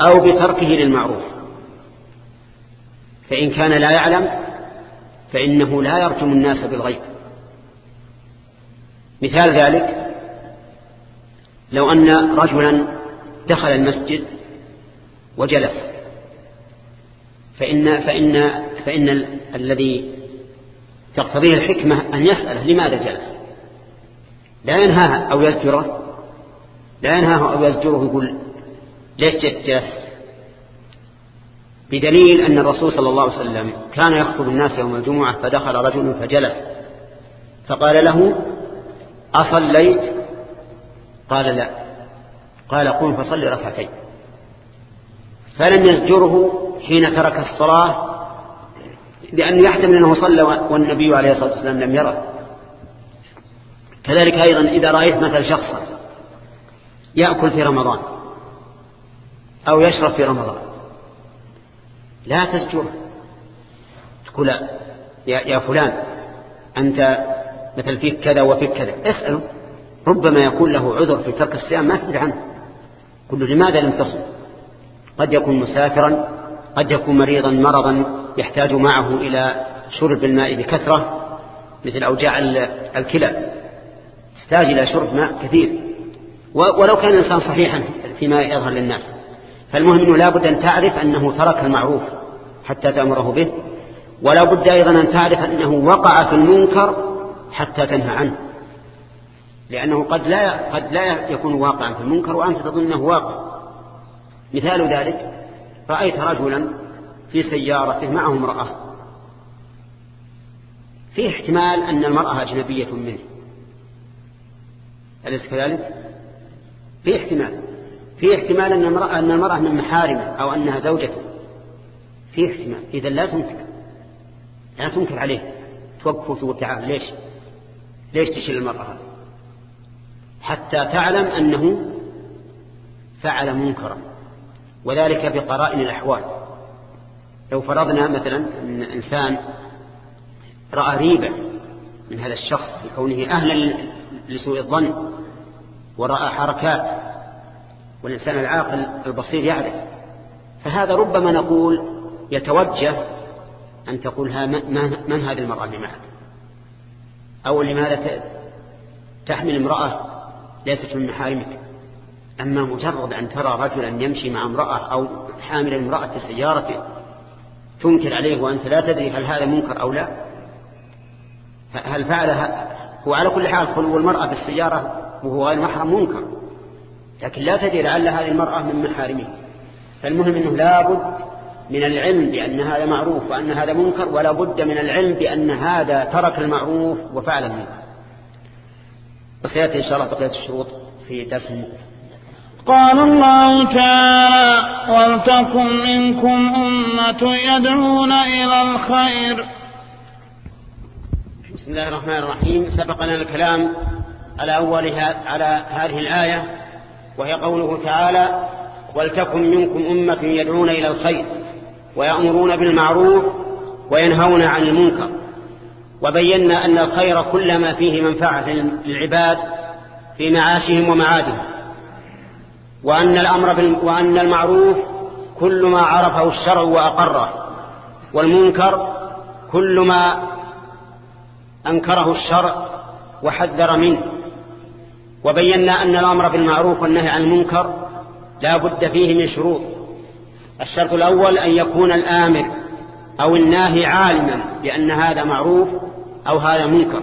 أو بتركه للمعروف. فإن كان لا يعلم فإنه لا يرجم الناس بالغيب. مثال ذلك لو أن رجلا دخل المسجد وجلس. فإن, فإن, فإن الذي تقتضيه الحكمة أن يسأله لماذا جلس. لا ينهاه أو يزجره. لا ينهاه أو يزجره يقول ليش جلست بدليل أن الرسول صلى الله عليه وسلم كان يخطب الناس يوم الجمعة فدخل رجل فجلس. فقال له أصليت؟ قال لا. قال قم فصل ركعتين. فلم يزجره حين ترك الصلاة لأنه يحتمل أنه صلى والنبي عليه الصلاة والسلام لم يره. كذلك أيضا إذا رأيت مثل شخصا يأكل في رمضان أو يشرب في رمضان لا تزجره. تقول يا, يا فلان أنت مثل فيك كذا وفيك كذا اسأله. ربما يكون له عذر في ترك الصيام ما تدري عنه. قل لماذا لم تصم؟ قد يكون مسافرا قد يكون مريضا مرضا يحتاج معه إلى شرب الماء بكثرة مثل أوجاع الكلى تحتاج إلى شرب ماء كثير. ولو كان الإنسان صحيحا فيما يظهر للناس. فالمهم أنه لا بد أن تعرف أنه ترك المعروف حتى تأمره به ولا بد أيضا أن تعرف أنه وقع في المنكر حتى تنهى عنه. لأنه قد لا, قد لا يكون واقعا في المنكر وأنت تظن أنه واقع. مثال ذلك رأيت رجلا في سيارته معه امرأة. في احتمال أن المرأة أجنبية منه. أليس كذلك؟ في احتمال. في احتمال أن المرأة, أن المرأة من محارمه أو أنها زوجته. في احتمال. إذا لا تنكر. لا تنكر عليه. توقف وتقول تعال ليش؟ ليش تشيل المرأة حتى تعلم أنه فعل منكرا وذلك بقرائن الأحوال. لو فرضنا مثلا أن إنسان رأى ريبة من هذا الشخص بكونه أهلا لسوء الظن ورأى حركات والإنسان العاقل البصير يعرف فهذا ربما نقول يتوجه أن تقول من هذه المرأة اللي معك؟ أو لماذا تحمل امرأة ليست من محارمك. أما مجرد أن ترى رجلا يمشي مع امرأة أو حامل امرأة في سيارته تنكر عليه وأنت لا تدري هل هذا منكر أو لا هل فعلها هو على كل حال خلو المرأة في السيارة وهو غير محرم منكر لكن لا تدري لعل هذه المرأة من محارمه. فالمهم أنه لا بد من العلم بأن هذا معروف وأن هذا منكر ولا بد من العلم بأن هذا ترك المعروف وفعل المنكر. وسيأتي إن شاء الله بقية الشروط في درس قال الله تعالى ولتكن منكم أمة يدعون إلى الخير. بسم الله الرحمن الرحيم. سبقنا الكلام على أولها على هذه الآية وهي قوله تعالى ولتكن منكم أمة يدعون إلى الخير ويأمرون بالمعروف وينهون عن المنكر. وبينا أن الخير كل ما فيه منفعة للعباد في معاشهم ومعادهم وأن, الأمر وأن المعروف كل ما عرفه الشرع وأقره والمنكر كل ما أنكره الشرع وحذر منه. وبينا أن الأمر بالمعروف والنهي عن المنكر لا بد فيه من شروط. الشرط الأول أن يكون الآمر أو الناهي عالما بأن هذا معروف أو هذا منكر.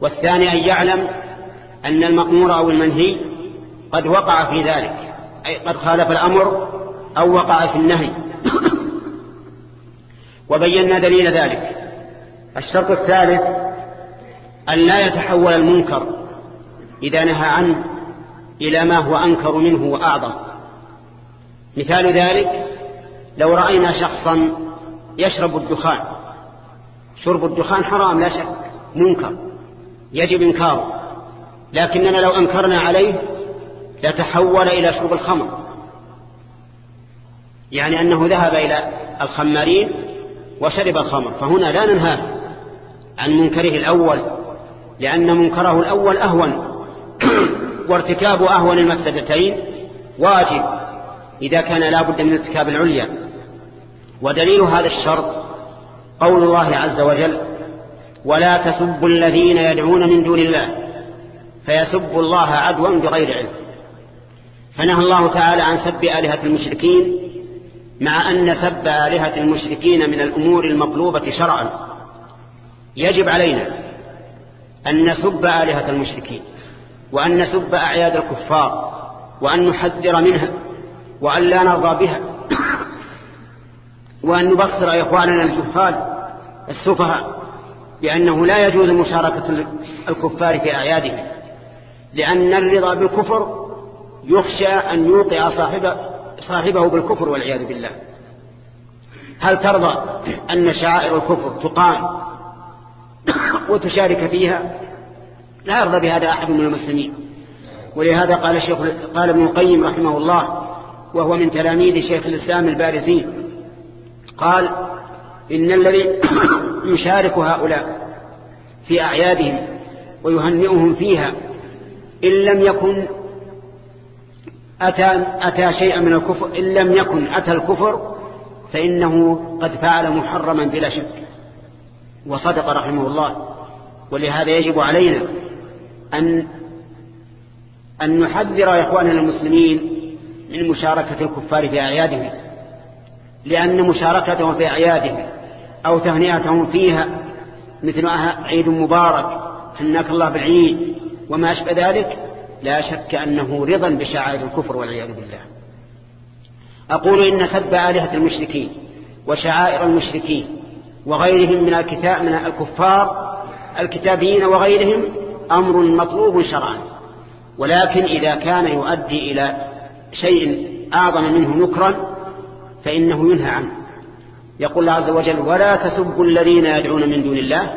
والثاني أن يعلم أن المأمور أو المنهي قد وقع في ذلك أي قد خالف الأمر أو وقع في النهي. (coughs) وبينا دليل ذلك. الشرط الثالث أن لا يتحول المنكر إذا نهى عنه إلى ما هو أنكر منه وأعظم. مثال ذلك لو رأينا شخصا يشرب الدخان شرب الدخان حرام لا شك. منكر. يجب إنكاره. لكننا لو أنكرنا عليه لتحول إلى شرب الخمر. يعني أنه ذهب إلى الخمارين وشرب الخمر. فهنا لا ننهاه عن منكره الأول لأن منكره الأول أهون. (clears throat) وارتكاب أهون المفسدتين واجب إذا كان لا بد من ارتكاب العليا. ودليل هذا الشرط قول الله عز وجل ولا تسبوا الذين يدعون من دون الله فيسبوا الله عدوا بغير علم. فنهى الله تعالى عن سب آلهة المشركين مع أن سب آلهة المشركين من الأمور المطلوبة شرعا. يجب علينا أن نسب آلهة المشركين وأن نسب أعياد الكفار وأن نحذر منها وأن لا نرضى بها. وأن نبصر إخواننا الجهال السفهاء بأنه لا يجوز مشاركة الكفار في أعيادهم لأن الرضا بالكفر يخشى أن يوقع صاحبه, صاحبه بالكفر والعياذ بالله. هل ترضى أن شعائر الكفر تقام وتشارك فيها؟ لا يرضى بهذا أحد من المسلمين. ولهذا قال الشيخ قال ابن القيم رحمه الله وهو من تلاميذ شيخ الإسلام البارزين قال إن الذي (clears throat) يشارك هؤلاء في أعيادهم ويهنئهم فيها إن لم يكن أتى, أتى شيئا من الكفر إن لم يكن أتى الكفر فإنه قد فعل محرما بلا شك. وصدق رحمه الله. ولهذا يجب علينا أن أن نحذر إخواننا المسلمين من مشاركة الكفار في أعيادهم. لأن مشاركتهم في أعيادهم أو تهنئتهم فيها مثل عيد مبارك حناك الله بالعيد وما أشبه ذلك لا شك أنه رضا بشعائر الكفر والعياذ بالله. أقول إن سب آلهة المشركين وشعائر المشركين وغيرهم من الكتاب من الكفار الكتابيين وغيرهم أمر مطلوب شرعا. ولكن إذا كان يؤدي إلى شيء أعظم منه نكرا فإنه ينهى عنه. يقول الله عز وجل ولا تسبوا الذين يدعون من دون الله.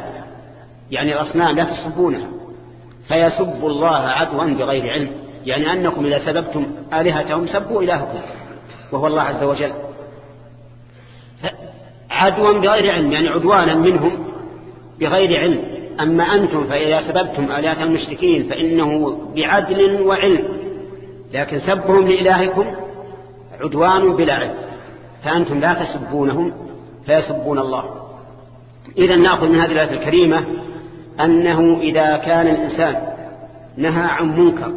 يعني الأصنام لا تسبونها. فيسبوا الله عدوا بغير علم. يعني أنكم إذا سببتم آلهتهم سبوا إلهكم. وهو الله عز وجل. عدوا بغير علم يعني عدوانا منهم بغير علم. أما أنتم فإذا سببتم آلهة المشركين فإنه بعدل وعلم. لكن سبهم لإلهكم عدوان بلا علم. فأنتم لا تسبونهم فيسبون الله. إذا نأخذ من هذه الآية الكريمة أنه إذا كان الإنسان نهى عن منكر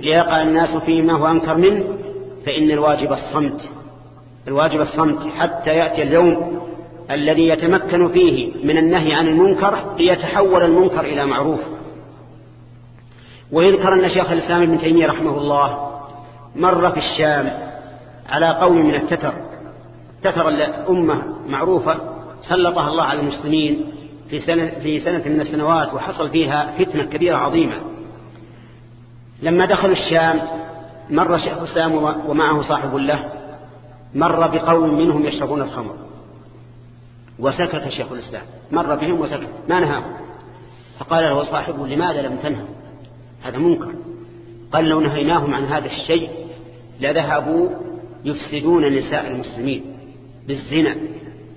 ليقع الناس فيما هو أنكر منه فإن الواجب الصمت. الواجب الصمت حتى يأتي اليوم الذي يتمكن فيه من النهي عن المنكر ليتحول المنكر إلى معروف. ويذكر أن شيخ الإسلام ابن تيمية رحمه الله مر في الشام على قوم من التتر تتر الأمة معروفة سلطها الله على المسلمين في سنة, في سنة من السنوات وحصل فيها فتنة كبيرة عظيمة. لما دخلوا الشام مر شيخ الإسلام ومعه صاحب له مر بقوم منهم يشربون الخمر. وسكت شيخ الإسلام. مر بهم وسكت. ما نهاهم. فقال له صاحبه لماذا لم تنهوا هذا منكر. قال لو نهيناهم عن هذا الشيء لذهبوا يفسدون نساء المسلمين. بالزنا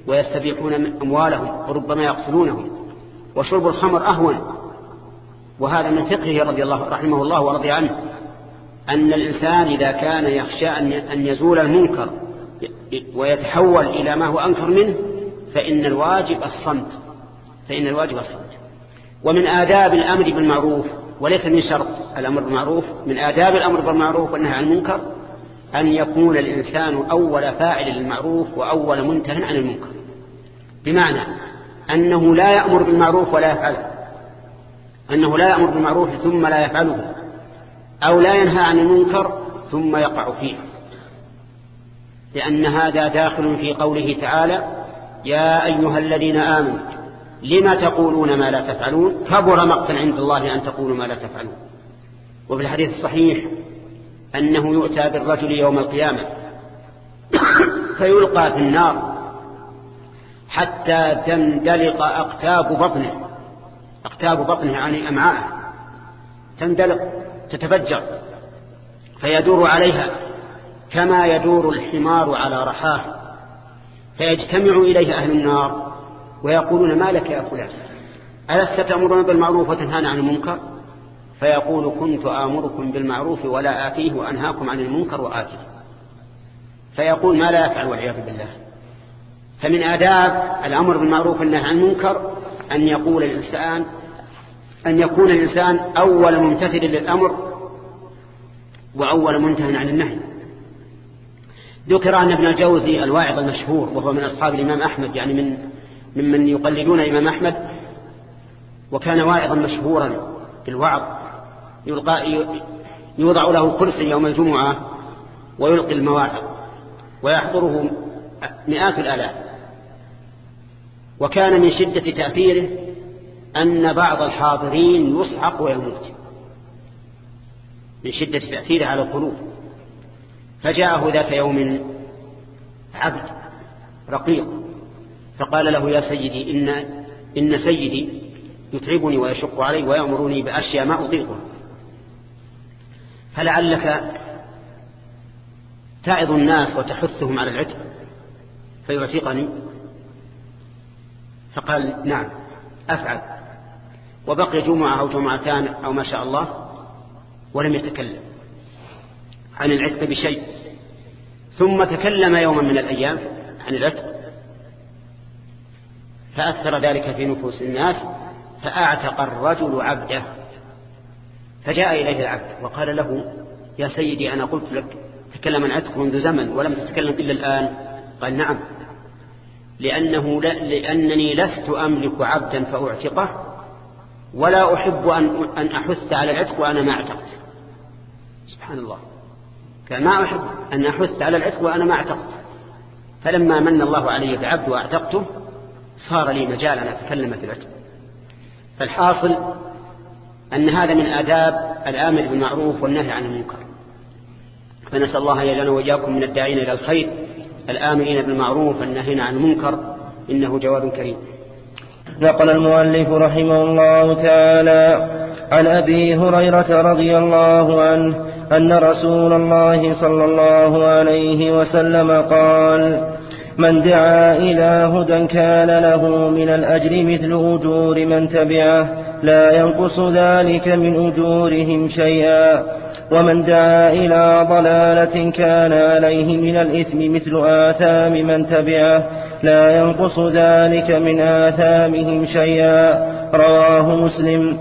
ويستبيحون أموالهم وربما يقتلونهم وشرب الخمر أهون وهذا من فقهه رضي الله رحمه الله ورضي عنه أن الإنسان إذا كان يخشى أن يزول المنكر ويتحول إلى ما هو أنكر منه فإن الواجب الصمت فإن الواجب الصمت. ومن آداب الأمر بالمعروف وليس من شرط الأمر بالمعروف من آداب الأمر بالمعروف والنهي عن المنكر أن يكون الإنسان أول فاعل للمعروف وأول منتهى عن المنكر. بمعنى أنه لا يأمر بالمعروف ولا يفعله. أنه لا يأمر بالمعروف ثم لا يفعله. أو لا ينهى عن المنكر ثم يقع فيه. لأن هذا داخل في قوله تعالى يا أيها الذين آمنوا لما تقولون ما لا تفعلون؟ كبر مقتا عند الله أن تقولوا ما لا تفعلون. وفي الحديث الصحيح أنه يؤتى بالرجل يوم القيامة (coughs) فيلقى في النار حتى تندلق أقتاب بطنه أقتاب بطنه يعني أمعاءه. تندلق تتفجر فيدور عليها كما يدور الحمار على رحاه. فيجتمع إليه أهل النار ويقولون ما لك يا فلان؟ ألست تأمرون بالمعروف وتنهان عن المنكر؟ فيقول كنت آمركم بالمعروف ولا آتيه وأنهاكم عن المنكر وآتيه. فيقول ما لا يفعل والعياذ بالله. فمن آداب الأمر بالمعروف والنهي عن المنكر أن يقول الإنسان أن يكون الإنسان أول ممتثل للأمر وأول منتهى عن النهي. ذكر أن ابن الجوزي الواعظ المشهور وهو من أصحاب الإمام أحمد يعني من ممن يقلدون الإمام أحمد وكان واعظا مشهورا بالوعظ يلقى يوضع له كرسي يوم الجمعة ويلقي المواعظ ويحضره مئات الآلاف. وكان من شدة تأثيره أن بعض الحاضرين يصحق ويموت. من شدة تأثيره على القلوب. فجاءه ذات يوم عبد رقيق فقال له يا سيدي إن, إن سيدي يتعبني ويشق علي ويأمرني بأشياء ما أطيقها. فلعلك تعظ الناس وتحثهم على العتق فيعتقني؟ فقال نعم أفعل. وبقي جمعة أو جمعتان أو ما شاء الله ولم يتكلم عن العتق بشيء. ثم تكلم يوما من الأيام عن العتق. فأثر ذلك في نفوس الناس فأعتق الرجل عبده. فجاء إليه العبد وقال له يا سيدي أنا قلت لك تكلم عن عتق منذ زمن ولم تتكلم إلا الآن. قال نعم. لأنه لأنني لست أملك عبدا فأعتقه ولا أحب أن أحث على العتق وأنا ما اعتقت. سبحان الله. قال ما أحب أن أحث على العتق وأنا ما اعتقت. فلما من الله علي بعبد وأعتقته صار لي مجال أن أتكلم في العتق. فالحاصل أن هذا من آداب الآمر بالمعروف والنهي عن المنكر. فنسأل الله يجعلنا وإياكم من الداعين إلى الخير الآمرين بالمعروف والنهين عن المنكر إنه جواد كريم. نقل المؤلف رحمه الله تعالى عن أبي هريرة رضي الله عنه أن رسول الله صلى الله عليه وسلم قال من دعا إلى هدى كان له من الأجر مثل أجور من تبعه لا ينقص ذلك من أجورهم شيئا. ومن دعا إلى ضلالة كان عليه من الإثم مثل آثام من تبعه. لا ينقص ذلك من آثامهم شيئا. رواه مسلم.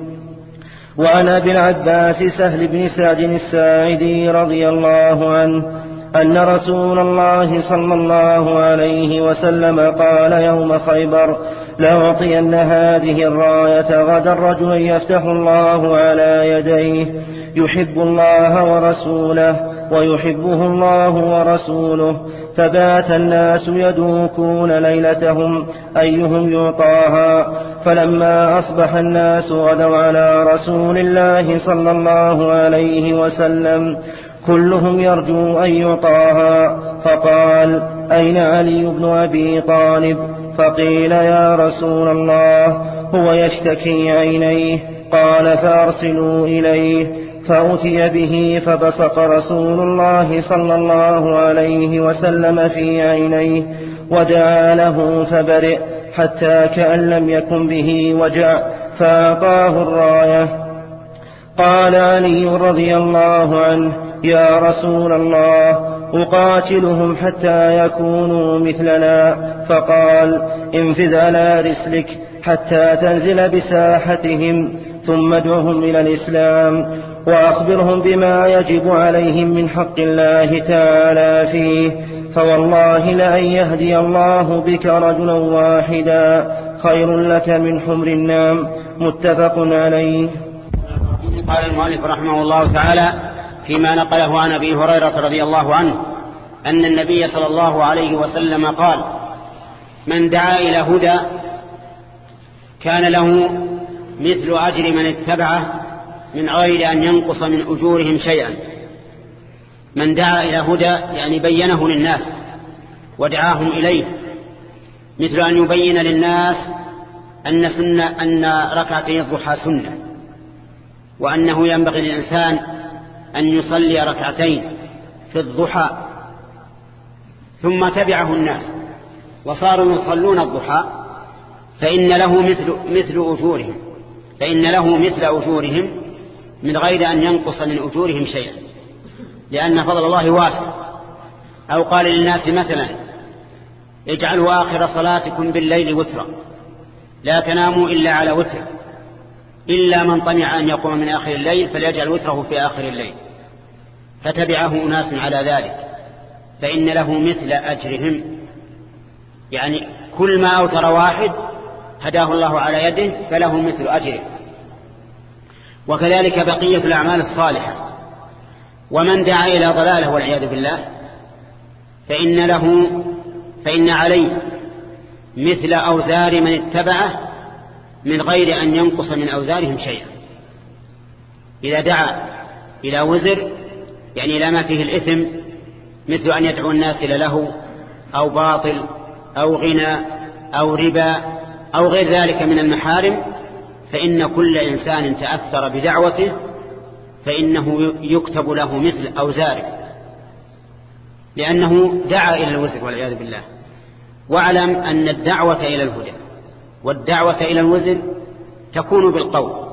وعن أبي العباس سهل بن سعد الساعدي رضي الله عنه أن رسول الله صلى الله عليه وسلم قال يوم خيبر لأعطين هذه الراية غدا رجلا يفتح الله على يديه يحب الله ورسوله ويحبه الله ورسوله فبات الناس يدوكون ليلتهم أيهم يعطاها. فلما أصبح الناس غدوا على رسول الله صلى الله عليه وسلم كلهم يرجو أن يعطاها. فقال أين علي بن أبي طالب؟ فقيل يا رسول الله هو يشتكي عينيه. قال فأرسلوا إليه. فأتي به فبصق رسول الله صلى الله عليه وسلم في عينيه ودعا له فبرئ حتى كأن لم يكن به وجع فأعطاه الراية. قال علي رضي الله عنه يا رسول الله أقاتلهم حتى يكونوا مثلنا. فقال انفذ على رسلك حتى تنزل بساحتهم ثم ادعهم إلى الإسلام وأخبرهم بما يجب عليهم من حق الله تعالى فيه. فوالله لأن يهدي الله بك رجلا واحدا خير لك من حمر النام. متفق عليه. قال المؤلف رحمه الله تعالى فيما نقله عن أبي هريرة رضي الله عنه أن النبي صلى الله عليه وسلم قال من دعا إلى هدى كان له مثل أجر من اتبعه من غير أن ينقص من أجورهم شيئا. من دعا إلى هدى يعني بينه للناس ودعاهم إليه مثل أن يبين للناس أن, سنة أن ركعتي الضحى سنة وأنه ينبغي للإنسان أن يصلي ركعتين في الضحى ثم تبعه الناس وصاروا يصلون الضحى فإن له مثل, مثل أجورهم فإن له مثل أجورهم من غير أن ينقص من أجورهم شيئا لأن فضل الله واسع. أو قال للناس مثلا اجعلوا آخر صلاتكم بالليل وترا لا تناموا إلا على وتر إلا من طمع أن يقوم من آخر الليل فليجعل وتره في آخر الليل. فتبعه أناس على ذلك فإن له مثل أجرهم. يعني كل ما أوتر واحد هداه الله على يده فله مثل أجره. وكذلك بقية الأعمال الصالحة. ومن دعا إلى ضلاله والعياذ بالله فإن له فإن عليه مثل أوزار من اتبعه من غير أن ينقص من أوزارهم شيئا. إذا دعا إلى وزر يعني إلى ما فيه الإثم مثل أن يدعو الناس إلى له أو باطل أو غنى أو ربا أو غير ذلك من المحارم فإن كل إنسان تأثر بدعوته فإنه يكتب له مثل أوزاره لأنه دعا إلى الوزر والعياذ بالله واعلم أن الدعوة إلى الهدى والدعوة إلى الوزر تكون بالقول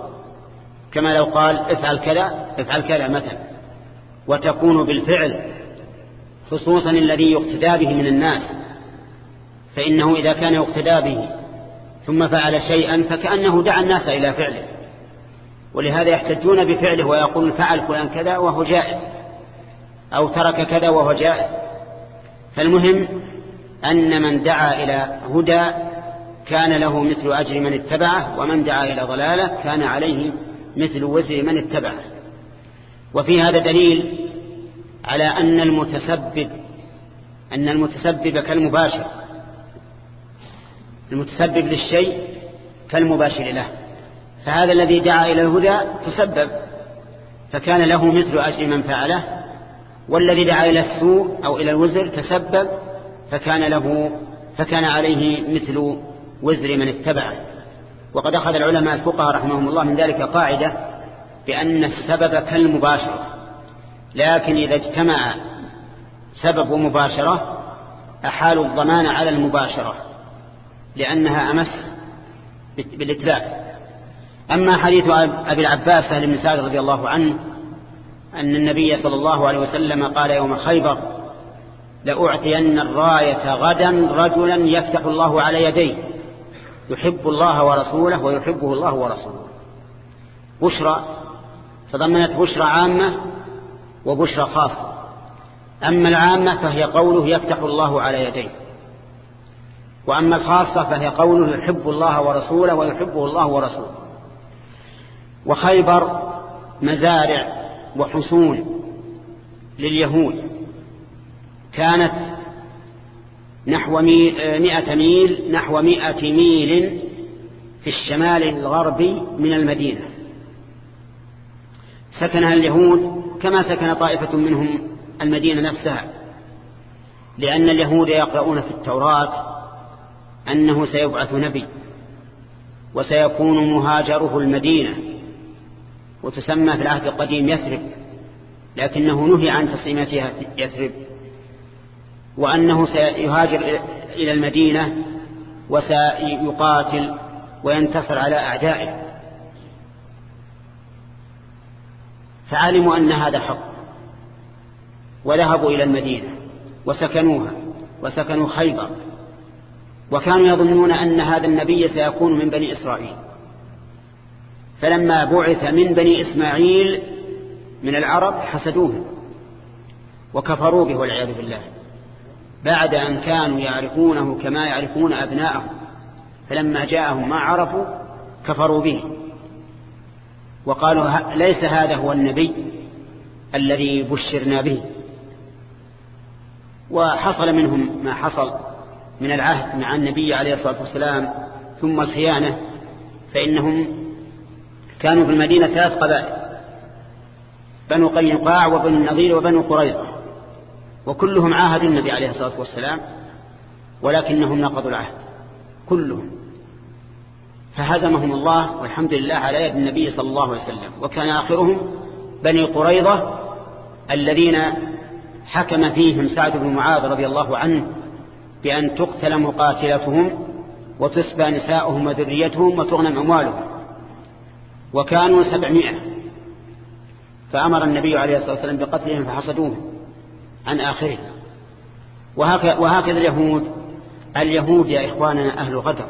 كما لو قال افعل كذا افعل كذا مثلا. وتكون بالفعل خصوصا الذي يقتدى به من الناس فإنه إذا كان يقتدى به ثم فعل شيئا فكأنه دعا الناس إلى فعله. ولهذا يحتجون بفعله ويقول فعل فلان كذا وهو جائز أو ترك كذا وهو جائز. فالمهم أن من دعا إلى هدى كان له مثل أجر من اتبعه ومن دعا إلى ضلالة كان عليه مثل وزر من اتبعه. وفي هذا دليل على أن المتسبب أن المتسبب كالمباشر. المتسبب للشيء كالمباشر له. فهذا الذي دعا إلى الهدى تسبب فكان له مثل أجر من فعله والذي دعا إلى السوء أو إلى الوزر تسبب فكان له فكان عليه مثل وزر من اتبعه. وقد أخذ العلماء الفقهاء رحمهم الله من ذلك قاعدة بأن السبب كالمباشرة لكن إذا اجتمع سبب ومباشرة أحالوا الضمان على المباشرة لأنها أمس بالإتلاف. أما حديث أبي العباس أهل بن سعد رضي الله عنه أن النبي صلى الله عليه وسلم قال يوم خيبر لأعطين الراية غدا رجلا يفتح الله على يديه يحب الله ورسوله ويحبه الله ورسوله. بشرى تضمنت بشرى عامة وبشرى خاصة. أما العامة فهي قوله يفتح الله على يديه. وأما الخاصة فهي قوله يحب الله ورسوله ويحبه الله ورسوله. وخيبر مزارع وحصون لليهود. كانت نحو مئة ميل نحو مئة ميل في الشمال الغربي من المدينة. سكنها اليهود كما سكن طائفة منهم المدينة نفسها لأن اليهود يقرؤون في التوراة أنه سيبعث نبي وسيكون مهاجره المدينة وتسمى في العهد القديم يثرب لكنه نهي عن تصميمتها يثرب وأنه سيهاجر إلى المدينة وسيقاتل وينتصر على أعدائه. فعلموا أن هذا حق. وذهبوا إلى المدينة وسكنوها وسكنوا خيبر. وكانوا يظنون أن هذا النبي سيكون من بني إسرائيل. فلما بعث من بني إسماعيل من العرب حسدوه وكفروا به والعياذ بالله. بعد أن كانوا يعرفونه كما يعرفون أبناءهم فلما جاءهم ما عرفوا كفروا به. وقالوا ليس هذا هو النبي الذي بشرنا به. وحصل منهم ما حصل من العهد مع النبي عليه الصلاة والسلام ثم الخيانة فإنهم كانوا في المدينة ثلاث قبائل بنو قينقاع وبنو النظير وبنو قريظة وكلهم عاهدوا النبي عليه الصلاة والسلام ولكنهم نقضوا العهد كلهم. فهزمهم الله والحمد لله على يد النبي صلى الله عليه وسلم. وكان آخرهم بني قريظة الذين حكم فيهم سعد بن معاذ رضي الله عنه بأن تقتل مقاتلتهم وتسبى نساؤهم وذريتهم وتغنم أموالهم. وكانوا سبعمائة. فأمر النبي عليه الصلاة والسلام بقتلهم فحصدوهم عن آخرهم. وهكذا اليهود. اليهود يا إخواننا أهل غدر.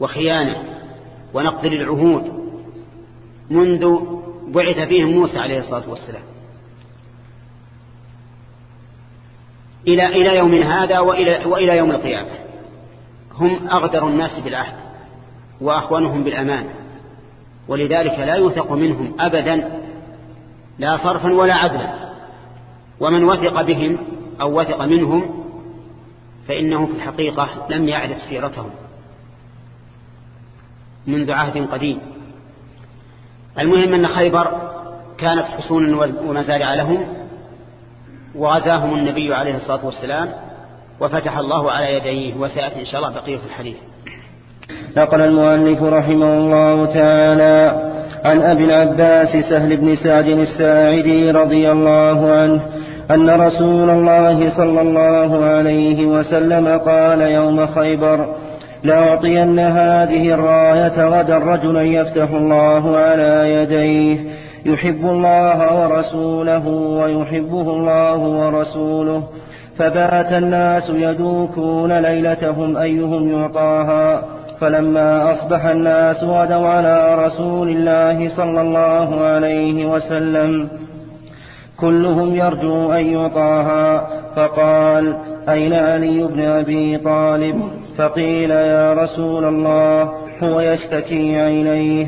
وخيانة ونقض للعهود منذ بعث فيهم موسى عليه الصلاة والسلام. إلى إلى يوم هذا وإلى, وإلى يوم القيامة. هم أغدر الناس بالعهد وأخوانهم بالأمان. ولذلك لا يوثق منهم أبدا لا صرفا ولا عدلا. ومن وثق بهم أو وثق منهم فإنه في الحقيقة لم يعرف سيرتهم. منذ عهد قديم. المهم أن خيبر كانت حصونا ومزارع لهم وغزاهم النبي عليه الصلاة والسلام وفتح الله على يديه وسيأتي إن شاء الله بقية الحديث. نقل المؤلف رحمه الله تعالى عن أبي العباس سهل بن سعد الساعدي رضي الله عنه أن رسول الله صلى الله عليه وسلم قال يوم خيبر لأعطين هذه الراية غدا رجلا يفتح الله على يديه. يحب الله ورسوله ويحبه الله ورسوله. فبات الناس يدوكون ليلتهم أيهم يعطاها. فلما أصبح الناس غدوا على رسول الله صلى الله عليه وسلم. كلهم يرجو أن يعطاها. فقال أين علي بن أبي طالب؟ فقيل يا رسول الله هو يشتكي عينيه